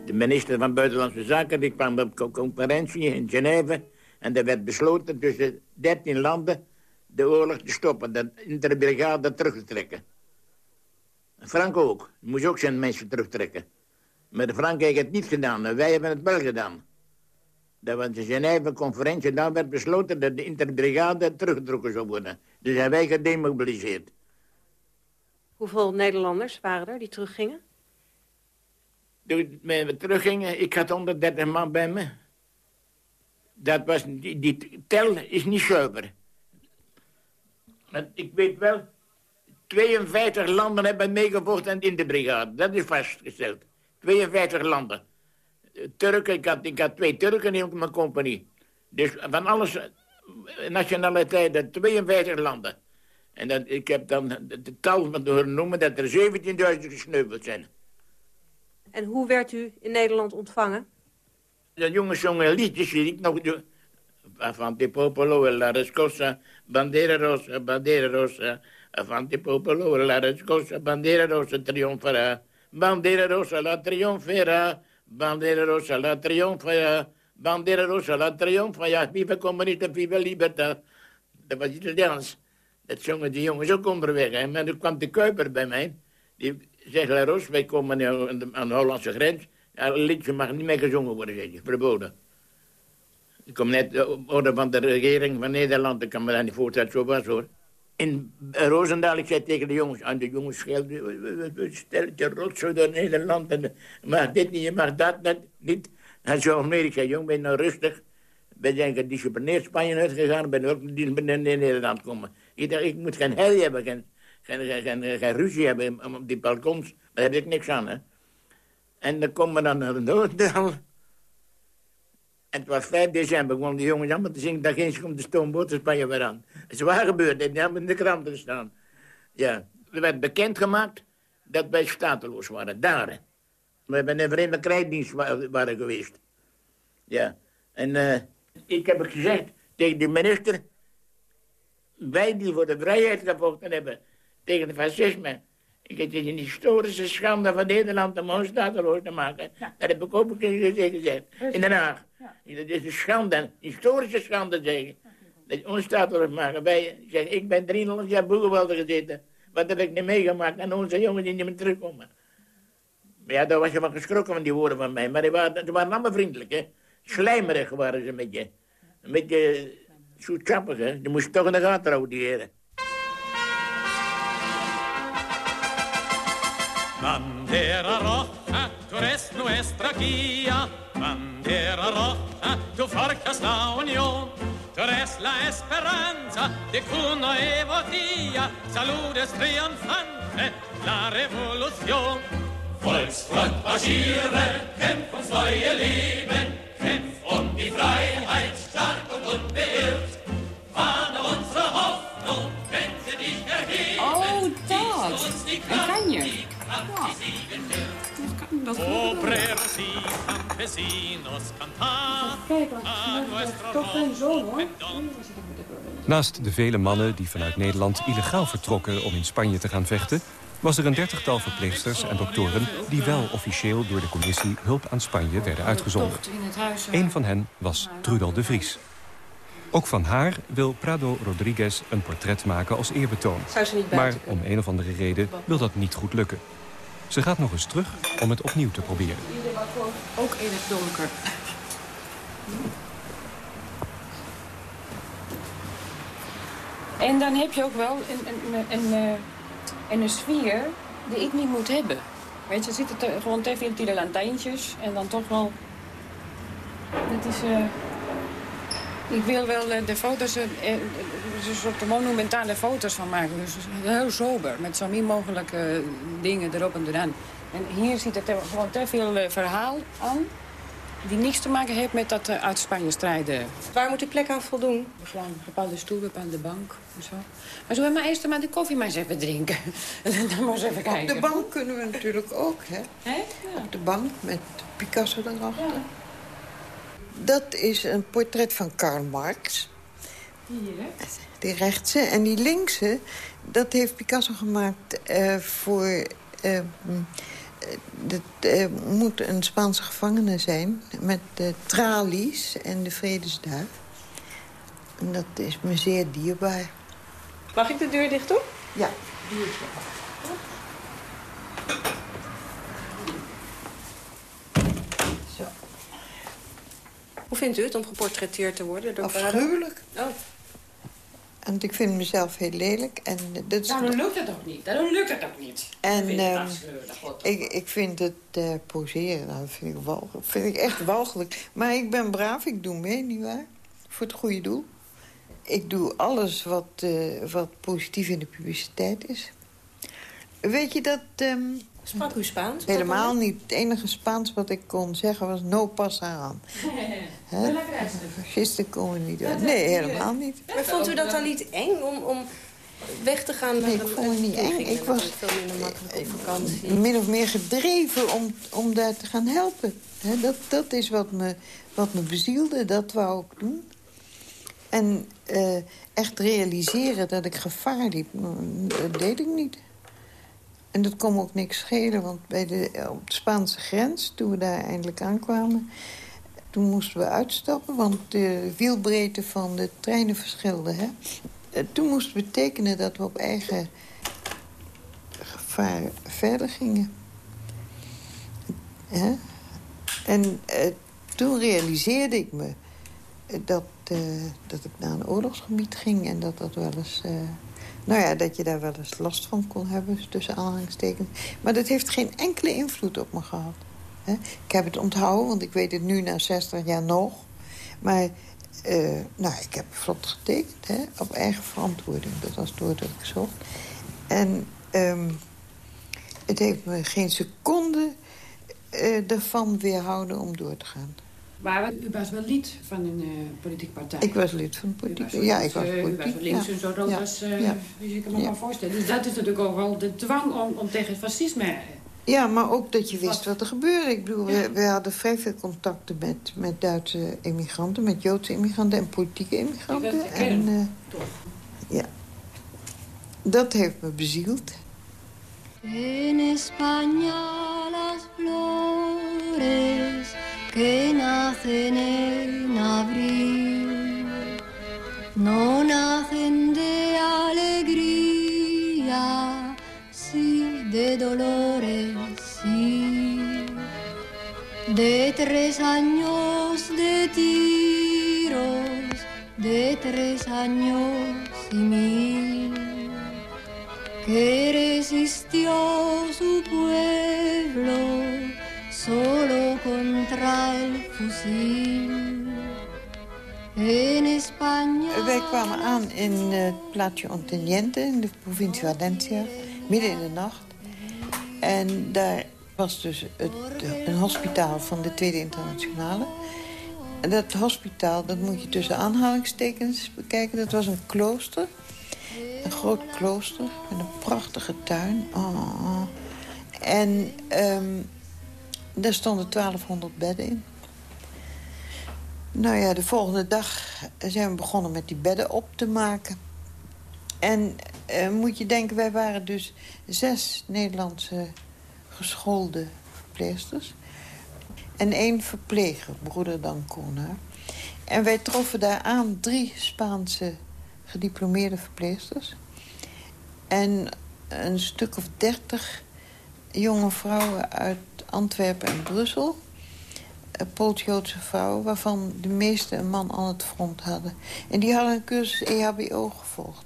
de minister van Buitenlandse Zaken... die kwam op conferentie in Genève... en er werd besloten tussen 13 landen de oorlog te stoppen... de interbrigade terug te trekken. Frank ook. Moest ook zijn mensen terugtrekken. Maar Frankrijk het niet gedaan en wij hebben het wel gedaan. Dat was de Genève-conferentie, daar werd besloten dat de interbrigade teruggetrokken zou worden. Dus hebben wij gedemobiliseerd. Hoeveel Nederlanders waren er die teruggingen? Toen we teruggingen, ik had 130 man bij me. Dat was, die, die tel is niet zuiver. Maar ik weet wel, 52 landen hebben meegevochten in de brigade. Dat is vastgesteld. 52 landen. Turken, ik had, ik had twee Turken in mijn compagnie. Dus van alles, nationaliteiten, 52 landen. En dan, ik heb dan de tal van horen noemen dat er 17.000 gesneuveld zijn. En hoe werd u in Nederland ontvangen? De jongens zongen liedjes die ik nog... Avanti popolo e la riscossa, bandera rossa, bandera rossa. Avanti popolo e la riscossa, bandera rossa trionferà. Bandera rossa la trionferà. Bandera rossa la trionferà. Bandera rossa la trionferà. Viva comunista, viva libertà. Dat was Italiaans. Dat zongen die jongens ook onderweg. En dan kwam de Kuiper bij mij. Die zegt, La Ros, wij komen aan de Hollandse grens. Ja, liedje mag niet meer gezongen worden, zeg je. Verboden. Ik kom net de orde van de regering van Nederland. Ik kan me daar niet voorstellen, zo was hoor. In Roosendaal, ik zei tegen de jongens, aan de jongens schelden, stel je rotzooi door Nederland. En, mag dit niet, je mag dat net, niet. En zo Amerika, jong, ben nou rustig. We zijn gedisciplineerd Spanje uitgegaan, ben ook niet in Nederland komen. Ik dacht, ik moet geen hel hebben, geen, geen, geen, ruzie hebben op die balkons. Daar heb ik niks aan, hè. En dan komen we dan naar Noorddal. En het was 5 december, gewoon de jongens allemaal te zingen... daar ging ze om de stoomboot te Spanje weer aan. Het is waar gebeurd, die hebben in de kranten gestaan. Ja, er werd bekendgemaakt dat wij stateloos waren, daar. We hebben een vreemde krijtdienst waren geweest. Ja, en uh, ik heb gezegd tegen de minister... wij die voor de vrijheid gevochten hebben tegen het fascisme... Ik heb een historische schande van Nederland om ons stateloos te maken. Ja. Dat heb ik ook gezegd, in Den Haag. Ja. Dat is een schande, een historische schande zeggen. Dat ons stateloos maken. Wij, zeg, ik ben 300 jaar boerenwelder gezeten. Wat heb ik niet meegemaakt en onze jongens die niet meer terugkomen. Ja, daar was je wel geschrokken van die woorden van mij. Maar die waren, die waren allemaal vriendelijk. Slijmerig waren ze een beetje. Een beetje zoetsappig, hè. Je moest toch in de gaten houden, die heren. Bandera roja, eres nuestra guía. Bandera roja, la unión. Tú eres la esperanza de Cuno Evo Día. Saludes triunfante la revolución. Volksfront marschieren, kämpf uns neue Leben. Kämpf um die Freiheit, stark und unbeirrt. Fahne unsere Hoffnung, wenn sie dich erheben. Oh, dat. Dat kan nuestro Naast de vele mannen die vanuit Nederland illegaal vertrokken om in Spanje te gaan vechten, was er een dertigtal verpleegsters en doktoren die wel officieel door de commissie Hulp aan Spanje werden uitgezonden. Een van hen was Trudel de Vries. Ook van haar wil Prado Rodriguez een portret maken als eerbetoon. Maar om een of andere reden wil dat niet goed lukken. Ze gaat nog eens terug om het opnieuw te proberen. Ook in het donker. En dan heb je ook wel een, een, een, een, een sfeer die ik niet moet hebben. Weet je, zitten te, gewoon te veel tirelantijntjes en dan toch wel... Het is... Uh, ik wil wel de foto's, er een soort monumentale foto's van maken. Dus heel sober, met zo min mogelijk dingen erop en eraan. En hier zit er gewoon te veel verhaal aan. die niks te maken heeft met dat uh, uit Spanje strijden. Waar moet die plek aan voldoen? Gewoon bepaalde stoel, bepaalde bank en zo. Maar zo maar eerst maar de koffie maar eens even drinken. en dan maar eens even kijken. Op de bank kunnen we natuurlijk ook, hè? hè? Ja. Op de bank met Picasso erachter. Ja. Dat is een portret van Karl Marx. Hier, hè? Die rechtse. En die linkse, dat heeft Picasso gemaakt uh, voor... Uh, dat uh, moet een Spaanse gevangene zijn met de tralies en de vredesduif. En dat is me zeer dierbaar. Mag ik de deur dicht doen? Ja. Zo. Hoe vindt u het om geportretteerd te worden? Door Afschuwelijk. Oh. En ik vind mezelf heel lelijk. En dat is... Nou, dan lukt het ook niet. Dan lukt het ook niet. En vind um, ik, ik vind het uh, poseren, dat vind ik, walgelijk. vind ik echt walgelijk. Maar ik ben braaf, ik doe mee, nietwaar? Voor het goede doel. Ik doe alles wat, uh, wat positief in de publiciteit is. Weet je dat... Um, Sprak u Spaans? Helemaal niet. Het enige Spaans wat ik kon zeggen was no pasarán. Fascisten komen niet uit. Nee, helemaal niet. Maar vond u dat dan niet eng om, om weg te gaan? Nee, ik vond het niet eng. Ik was vakantie. min of meer gedreven om, om daar te gaan helpen. He, dat, dat is wat me, wat me bezielde. Dat wou ik doen. En uh, echt realiseren dat ik gevaar liep, dat deed ik niet. En dat kon me ook niks schelen, want bij de, op de Spaanse grens... toen we daar eindelijk aankwamen, toen moesten we uitstappen... want de wielbreedte van de treinen verschilde. Hè? Toen moesten we tekenen dat we op eigen gevaar verder gingen. En uh, toen realiseerde ik me dat, dat ik naar een oorlogsgebied ging... en dat dat wel eens... nou ja, dat je daar wel eens last van kon hebben, tussen aanhalingstekens. Maar dat heeft geen enkele invloed op me gehad. He? Ik heb het onthouden, want ik weet het nu na 60 jaar nog. Maar uh, nou, ik heb vlot getekend, hè, op eigen verantwoording. Dat was woord dat ik zocht. En um, het heeft me geen seconde uh, ervan weerhouden om door te gaan. Maar u was wel lid van een uh, politieke partij. Ik was lid van een politieke partij. Ja, ik was politiek. U was links ja. en zo rood ja. als uh, ja. dus ik kan me ja. maar voorstellen. Dus dat is natuurlijk ook wel de dwang om, om tegen het fascisme... Ja, maar ook dat je wist wat er gebeurde. Ik bedoel, ja. we, we, hadden vrij veel contacten met, met Duitse immigranten... met Joodse immigranten en politieke immigranten. En, uh, Toch. Ja. Dat heeft me bezield. In España las flores que nacen en abril no nacen de alegría, sí de dolores, sí. De tres años de tiros, de tres años y mil, que resistió su pueblo solo Wij kwamen aan in het plaatsje Onteniente in de provincie Valencia, midden in de nacht. En daar was dus het, een hospitaal van de Tweede Internationale. En dat hospitaal, dat moet je tussen aanhalingstekens bekijken. Dat was een klooster. Een groot klooster met een prachtige tuin. Oh. En um, daar stonden 1200 bedden in. Nou ja, de volgende dag zijn we begonnen met die bedden op te maken. En uh, moet je denken, wij waren dus zes Nederlandse geschoolde verpleegsters. En één verpleger, broeder Dancona. En wij troffen daar aan drie Spaanse gediplomeerde verpleegsters. En een stuk of dertig jonge vrouwen uit Antwerpen en Brussel. Pooltjoodse vrouwen, waarvan de meeste een man aan het front hadden. En die hadden een cursus EHBO gevolgd.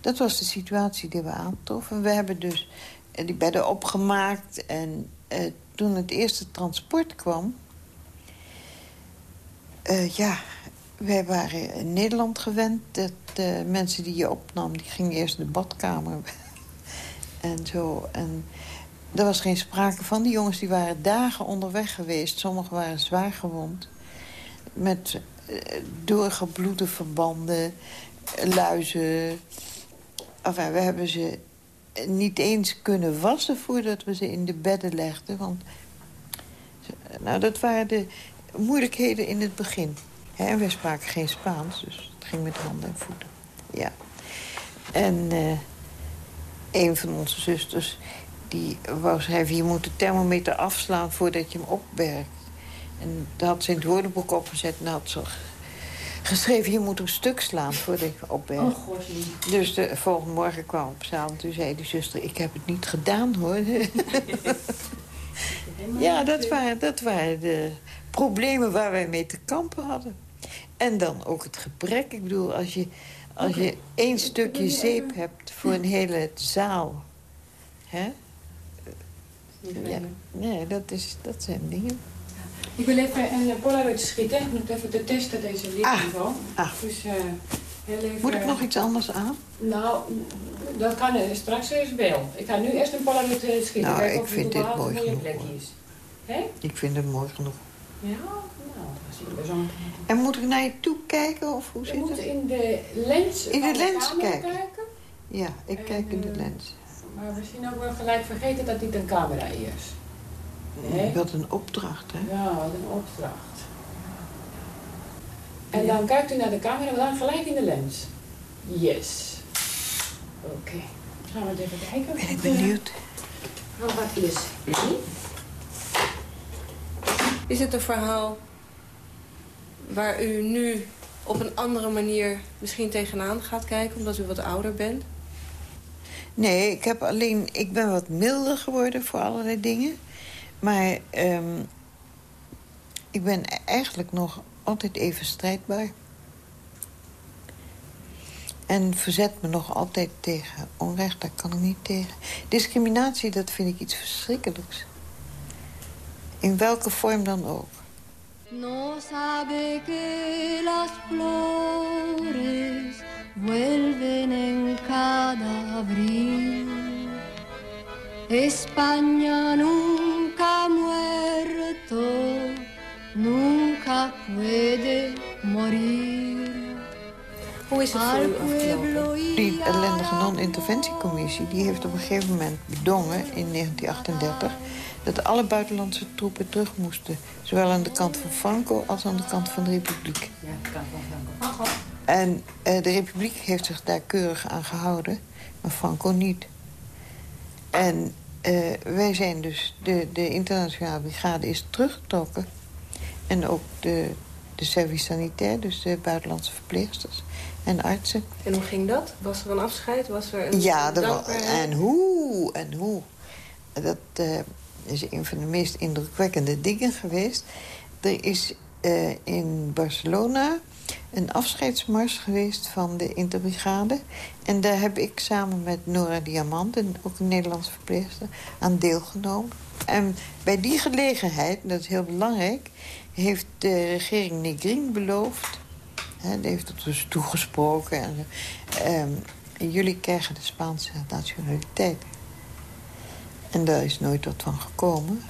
Dat was de situatie die we aantroffen. We hebben dus die bedden opgemaakt. En uh, toen het eerste transport kwam... Uh, ja, wij waren in Nederland gewend. Dat de mensen die je opnam, die gingen eerst de badkamer en zo. En Er was geen sprake van. Die jongens die waren dagen onderweg geweest. Sommigen waren zwaar gewond. Met uh, doorgebloede verbanden, luizen. Enfin, we hebben ze niet eens kunnen wassen voordat we ze in de bedden legden. Want nou, dat waren de moeilijkheden in het begin. He, wij spraken geen Spaans, dus het ging met handen en voeten. Ja. En uh, een van onze zusters die wou schrijven... je moet de thermometer afslaan voordat je hem opwerkt. En daar had ze in het woordenboek opgezet en had ze geschreven... je moet een stuk slaan voordat je hem opwerkt. Oh. Dus de volgende morgen kwam op zaal en toen zei die zuster... ik heb het niet gedaan, hoor. ja, dat waren, dat waren de problemen waar wij mee te kampen hadden. En dan ook het gebrek. Ik bedoel, als je, als je één stukje zeep hebt voor een hele zaal... Hè? Ja, nee, dat, is, dat zijn dingen. Ik wil even een Polaroid schieten. Ik moet even te testen deze lichtniveau. Ah. Dus, uh, heel even... Moet ik nog iets anders aan? Nou, dat kan uh, straks eens wel. Ik ga nu eerst een Polaroid uh, schieten. Nou, Kijken ik of vind dit mooi genoeg? Ik vind het mooi genoeg. Ja, nou, dat best wel. En moet ik naar je toe kijken of hoe Je zit moet het? in de lens In de lens camera kijken. Ja, ik kijk in de lens. Maar we zien ook wel gelijk vergeten dat dit een camera is. Nee? Wat een opdracht, hè? Ja, wat een opdracht. En dan kijkt u naar de camera, maar dan gelijk in de lens. Yes. Oké. Gaan we het even kijken. Ben ik benieuwd. Nou, wat is? Is het een verhaal waar u nu op een andere manier misschien tegenaan gaat kijken... omdat u wat ouder bent? Nee, ik heb alleen... Ik ben wat milder geworden voor allerlei dingen. Maar ehm, ik ben eigenlijk nog altijd even strijdbaar. En verzet me nog altijd tegen onrecht, daar kan ik niet tegen. Discriminatie, dat vind ik iets verschrikkelijks. In welke vorm dan ook. No sabe vuelven en cada abril. España nunca ha muerto, nunca puede morir. Hoe is het voor u afgelopen? Die ellendige non-interventiecommissie... die heeft op een gegeven moment bedongen in 1938... dat alle buitenlandse troepen terug moesten. Zowel aan de kant van Franco als aan de kant van de Republiek. Ja, dat kan van Franco. En eh, de Republiek heeft zich daar keurig aan gehouden, maar Franco niet. En eh, wij zijn dus, de, de internationale brigade is teruggetrokken. En ook de, de service sanitaire, dus de buitenlandse verpleegsters en artsen. En hoe ging dat? Was er een afscheid? Was er een Ja, er en hoe, en hoe. Dat eh, is een van de meest indrukwekkende dingen geweest. Er is in Barcelona een afscheidsmars geweest van de Interbrigade. En daar heb ik samen met Nora Diamant, ook een Nederlandse verpleegster, aan deelgenomen. En bij die gelegenheid, dat is heel belangrijk... heeft de regering Negrin beloofd... Hè, die heeft het dus toegesproken... En, ehm, jullie krijgen de Spaanse nationaliteit. En daar is nooit wat van gekomen.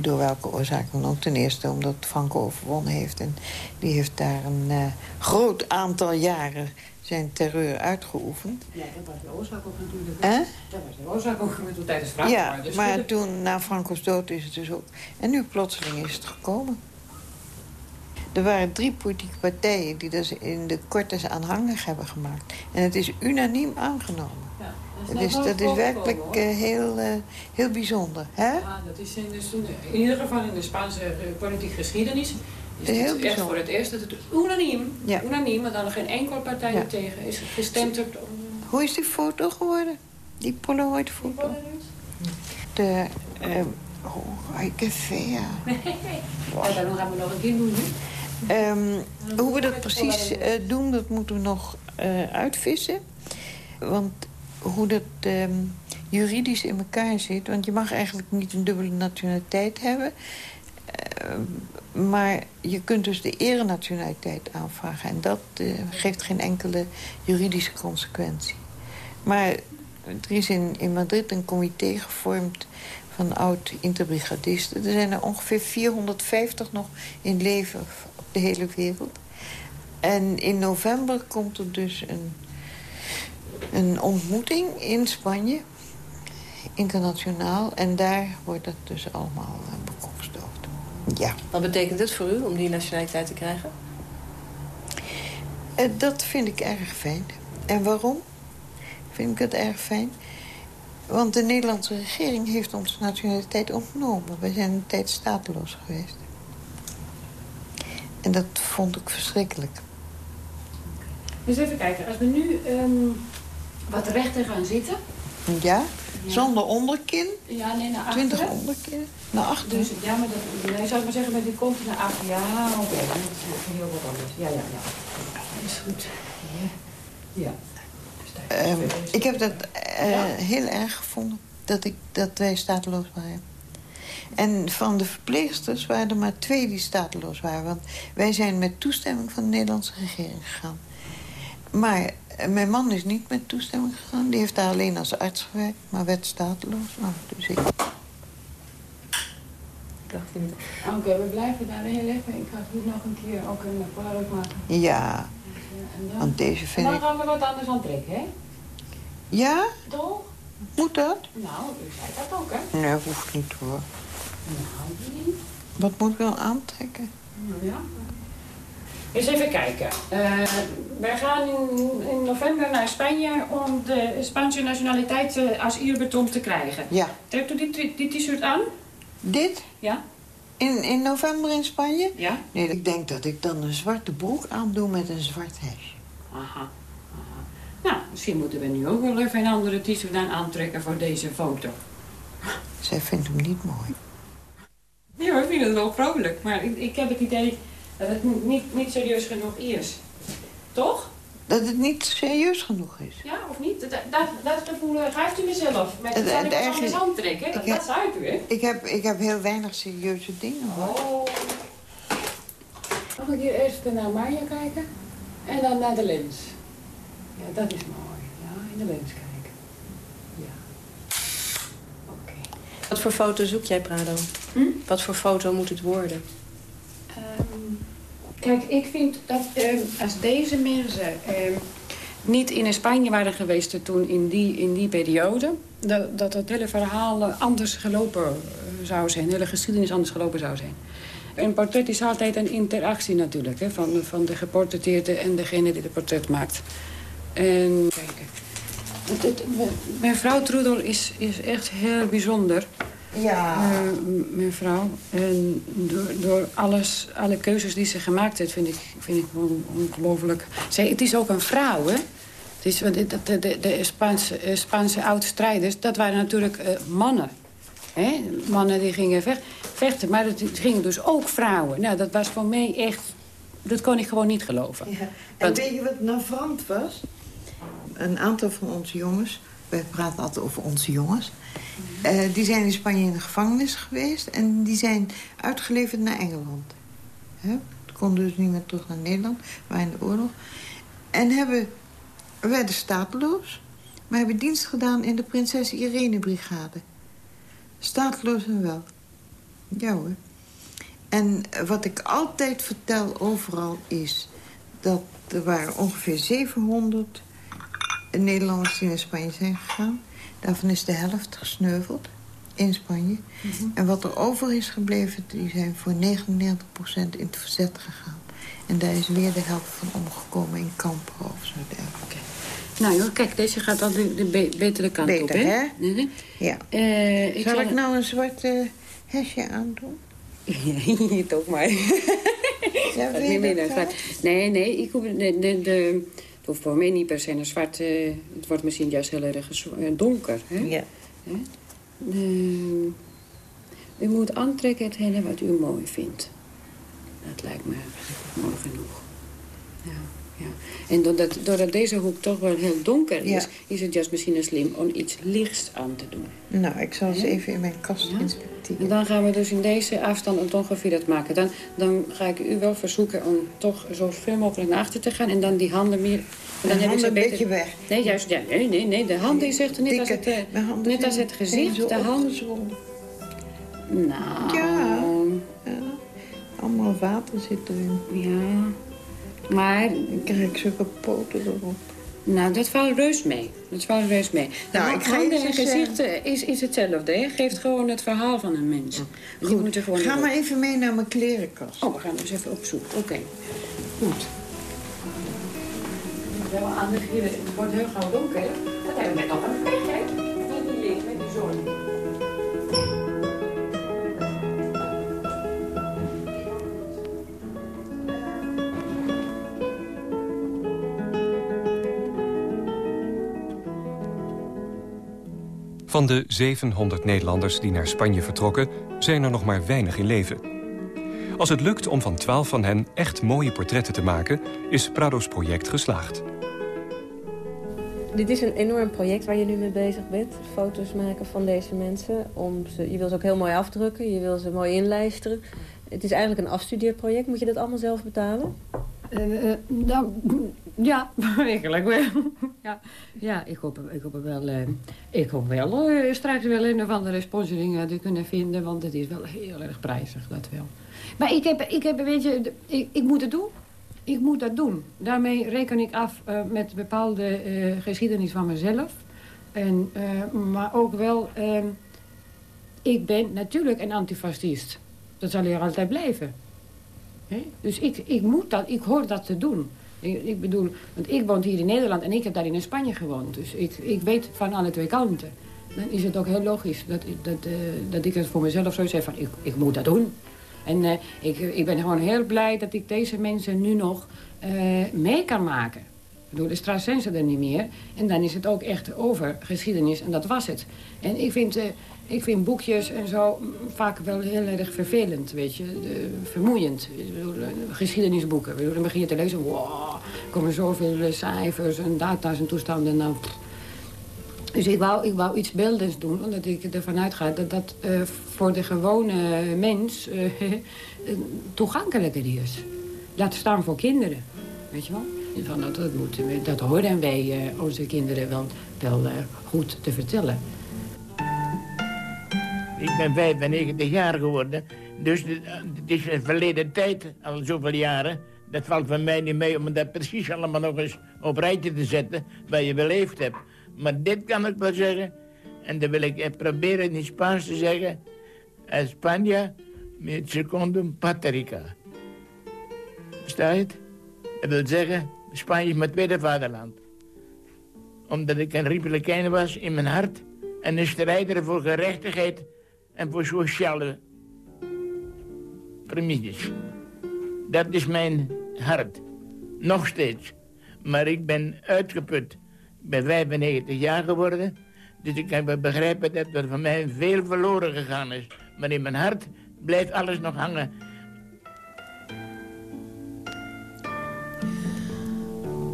Door welke oorzaak dan ook. Ten eerste omdat Franco overwonnen heeft. En die heeft daar een eh, groot aantal jaren zijn terreur uitgeoefend. Ja, dat was de oorzaak ook natuurlijk. Hè? Dat was de oorzaak ook met tijdens Franco. Ja, dus maar toen, na Franco's dood, is het dus ook... En nu plotseling is het gekomen. Er waren drie politieke partijen die dat in de kortes aanhangig hebben gemaakt. En het is unaniem aangenomen. Ja, Is, dat is werkelijk eh, heel, eh, heel bijzonder. Hè? Ja, dat is in, in ieder geval in de Spaanse eh, politieke geschiedenis. Is Heel het echt bijzonder. voor het eerst dat het unaniem, Ja. unaniem, maar dan nog geen enkele partij Ja. tegen is gestemd. op- Hoe is die foto geworden? Die Polaroid-foto? De... eh oh, que fea. Ja, daarom gaan we nog een keer doen. hè? Ehm, hoe we dat precies doen, dat moeten we nog uitvissen. Want hoe dat ehm, juridisch in elkaar zit... want je mag eigenlijk niet een dubbele nationaliteit hebben... Ehm, maar je kunt dus de erenationaliteit aanvragen. En dat eh, geeft geen enkele juridische consequentie. Maar er is in, in Madrid een comité gevormd van oud-interbrigadisten. Er zijn er ongeveer 450 nog in leven op de hele wereld. En in november komt er dus een, een ontmoeting in Spanje, internationaal. En daar wordt dat dus allemaal uh, bekokstoofd. Ja. Wat betekent het voor u om die nationaliteit te krijgen? Uh, dat vind ik erg fijn. En waarom vind ik het erg fijn? Want de Nederlandse regering heeft ons nationaliteit ontnomen. Wij zijn een tijd stateloos geweest. En dat vond ik verschrikkelijk. Dus even kijken, als we nu um, wat rechter gaan zitten... Ja, zonder onderkin. Ja, nee, naar achteren. 20 onderkin. Naar achteren. Dus, ja, maar dat, nee, zou ik maar zeggen, met die kont naar achter. Ja, oké, okay. dat is heel wat anders. Ja, ja, ja. Dat is goed. Ja. ja. Uh, ik heb dat uh, ja. heel erg gevonden, dat, ik, dat wij stateloos waren. En van de verpleegsters waren er maar twee die stateloos waren. Want wij zijn met toestemming van de Nederlandse regering gegaan. Maar mijn man is niet met toestemming gegaan. Die heeft daar alleen als arts gewerkt, maar werd stateloos. Nou, dus ik... Oké, okay, we blijven daar heel even. Ik ga hier nog een keer ook een polaroid maken. Ja, dan, want deze vind ik... Dan gaan we wat anders aantrekken, hè? Ja? Toch? Moet dat? Nou, u zei dat ook, hè? Nee, hoeft niet hoor. Nou, niet. Wat moet ik wel aantrekken? Nou ja. Eens even kijken. Uh, wij gaan in, in, november naar Spanje om de Spaanse nationaliteit uh, als eerbeton te krijgen. Ja. Trekt u die t-shirt aan? Dit? Ja. In, in november in Spanje? Ja. Nee, ik denk dat ik dan een zwarte broek aandoe met een zwart hesje. Aha. Nou, misschien moeten we nu ook wel even een andere t-shirt aantrekken voor deze foto. Zij vindt hem niet mooi. Ja, ik vind het wel vrolijk. Maar ik, ik heb het idee dat het niet, niet serieus genoeg is. Toch? Dat het niet serieus genoeg is? Ja, of niet? Dat, dat, dat gevoel geeft u mezelf. Met het, het, het anders aantrekken. Dat, dat zuip u, hè? Ik heb, ik heb heel weinig serieuze dingen, hoor. Oh. Mag ik hier eerst naar Marja kijken? En dan naar de lens. Ja, dat is mooi. Ja, in de lens kijken. Ja. Oké. Okay. Wat voor foto zoek jij, Prado? Hm? Wat voor foto moet het worden? Um, kijk, ik vind dat um, als deze mensen um, niet in Spanje waren geweest toen in die, in die periode... dat, dat het hele verhaal anders gelopen uh, zou zijn. De hele geschiedenis anders gelopen zou zijn. Een portret is altijd een interactie natuurlijk, hè, van, van de geportretteerde en degene die het portret maakt. En het, mevrouw Trudel is, is echt heel bijzonder. Ja. Uh, mevrouw. En door, door alles, alle keuzes die ze gemaakt heeft, vind ik, vind ik on, ongelooflijk. Zij, het is ook een vrouw, hè? Het is, de, de, de, Spaanse, Spaanse oud-strijders, dat waren natuurlijk uh, mannen. Hè? Mannen die gingen vechten, vechten, maar het gingen dus ook vrouwen. Nou, dat was voor mij echt... Dat kon ik gewoon niet geloven. Ja. En Want, weet je wat navrant was? Een aantal van onze jongens... wij praten altijd over onze jongens... Uh, die zijn in Spanje in de gevangenis geweest... en die zijn uitgeleverd naar Engeland. He? Konden dus niet meer terug naar Nederland, maar in de oorlog. En hebben, werden stateloos... maar hebben dienst gedaan in de Prinses Irene-brigade. Stateloos en wel. Ja hoor. En wat ik altijd vertel overal is... dat er waren ongeveer 700 Nederlanders die naar Spanje zijn gegaan. Daarvan is de helft gesneuveld in Spanje. Mm -hmm. En wat er over is gebleven, die zijn voor 99% in het verzet gegaan. En daar is weer de helft van omgekomen in kampen of zo dergelijke. Nou joh, kijk, deze gaat dan de, de be betere kant Beter, op, hè? hè? Mm -hmm. Ja. Uh, ik zal, zal ik nou een zwart uh, hesje aandoen? Ja, toch maar. ja, dat niet meer. Nee, nee, ik hoef... De, de, de, het hoeft voor mij niet per se een zwart... Uh, het wordt misschien juist heel erg donker, hè? Ja. Hè? Uh, u moet aantrekken hetgene wat u mooi vindt. Dat lijkt me mooi genoeg. Ja, Ja. En doordat, doordat deze hoek toch wel heel donker is... Ja. is het juist misschien slim om iets lichts aan te doen. Nou, ik zal eens Ja. even in mijn kast inspecteren. En dan gaan we dus in deze afstand het ongeveer dat maken. Dan, dan ga ik u wel verzoeken om toch zo ver mogelijk naar achter te gaan... en dan die handen meer... En dan handen ze een beter- beetje weg. Nee, juist, ja, nee, nee, nee, de hand is echt net als het, eh, net als zijn- het gezicht. De zo hand... Nou... Ja. ja. Allemaal water zit erin. Ja. Maar... Ik krijg zulke poten erop. Nou, dat valt reus mee. Dat valt reus mee. De Nou, ik ga handen en eh, is, is hetzelfde. Hè? Geeft gewoon het verhaal van een mens. Goed, moeten gewoon ga maar even mee naar mijn klerenkast. Oh, we gaan dus even op zoek. Oké. Goed. Wel aan de grillen. Het wordt heel gauw donker. Dat hebben we net al een pech, hè? Met die licht, met die zon. Van de 700 Nederlanders die naar Spanje vertrokken... zijn er nog maar weinig in leven. Als het lukt om van 12 van hen echt mooie portretten te maken... is Prado's project geslaagd. Dit is een enorm project waar je nu mee bezig bent. Foto's maken van deze mensen. Om ze, je wil ze ook heel mooi afdrukken. Je wil ze mooi inlijsteren. Het is eigenlijk een afstudeerproject. Moet je dat allemaal zelf betalen? Eh, eh, nou, ja, eigenlijk wel. ja, ja ik, hoop, ik hoop wel, eh, ik hoop wel straks wel een of andere sponsoring te kunnen vinden. Want het is wel heel erg prijzig, dat wel. Maar ik heb, ik heb weet je, ik, moet het doen. Ik moet dat doen. Daarmee reken ik af met bepaalde geschiedenis van mezelf. En, maar ook wel, ik ben natuurlijk een antifascist. Dat zal hier altijd blijven. Dus ik, ik moet dat, ik hoor dat te doen. Ik, bedoel, want ik woon hier in Nederland en ik heb daar in Spanje gewoond. Dus ik, ik weet van alle twee kanten. Dan is het ook heel logisch dat, dat, eh, dat ik het voor mezelf zo zeg van ik, ik moet dat doen. En eh, ik, ik ben gewoon heel blij dat ik deze mensen nu nog eh, mee kan maken. Ik bedoel, straks zijn ze er niet meer. En dan is het ook echt over geschiedenis en dat was het. En ik vind, ik vind boekjes en zo vaak wel heel erg vervelend, weet je. Vermoeiend. Eh, geschiedenisboeken. Bedoel, dan begin je te lezen, wow, er komen zoveel eh, cijfers en data's en toestanden. Nou, pff. dus ik wou, ik wou iets beeldends doen, omdat ik ervan uitga dat dat eh, voor de gewone mens toegankelijker is. Laat staan voor kinderen, weet je wel. En Van, dat, dat, we, dat horen wij onze kinderen wel, wel goed te vertellen. Ik ben 95 jaar geworden. Dus de- het is een verleden tijd, al zoveel jaren. Dat valt van mij niet mee om dat precies allemaal nog eens op rijtje te zetten... wat je beleefd hebt. Maar dit kan ik wel zeggen. En dan wil ik eh, proberen in het Spaans te zeggen... España met secundum patrica. Versta je het? Dat wil zeggen, Spanje is mijn tweede vaderland. Omdat ik een republikein was in mijn hart... en een strijder voor gerechtigheid en voor sociale premisses. Dat is mijn hart. Nog steeds. Maar ik ben uitgeput. Ik ben 95 jaar geworden. Dus ik kan begrijpen dat er van mij veel verloren gegaan is. Maar in mijn hart blijft alles nog hangen.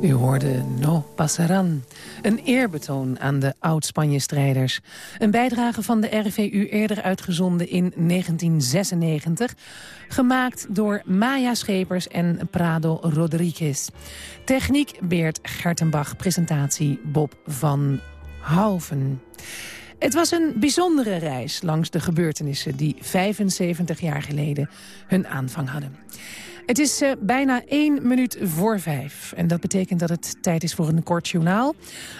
U hoorde No Passaran. Een eerbetoon aan de oud-Spanje-strijders. Een bijdrage van de RVU eerder uitgezonden in 1996. Gemaakt door Maya Schepers en Prado Rodriguez. Techniek Beert Gertenbach. Presentatie Bob van Houven. Het was een bijzondere reis langs de gebeurtenissen... die 75 jaar geleden hun aanvang hadden. Het is eh, bijna één minuut voor vijf. En dat betekent dat het tijd is voor een kort journaal.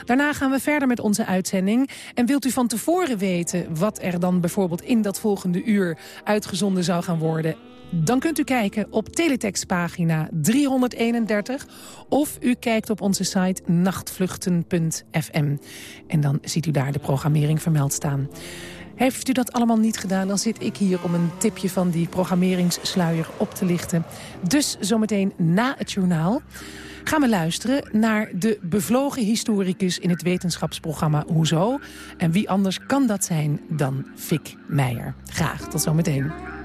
Daarna gaan we verder met onze uitzending. En wilt u van tevoren weten wat er dan bijvoorbeeld in dat volgende uur uitgezonden zou gaan worden... Dan kunt u kijken op teletextpagina 331 of u kijkt op onze site nachtvluchten.fm. En dan ziet u daar de programmering vermeld staan. Heeft u dat allemaal niet gedaan, dan zit ik hier om een tipje van die programmeringssluier op te lichten. Dus zometeen na het journaal gaan we luisteren naar de bevlogen historicus in het wetenschapsprogramma Hoezo. En wie anders kan dat zijn dan Fik Meijer. Graag, tot zometeen.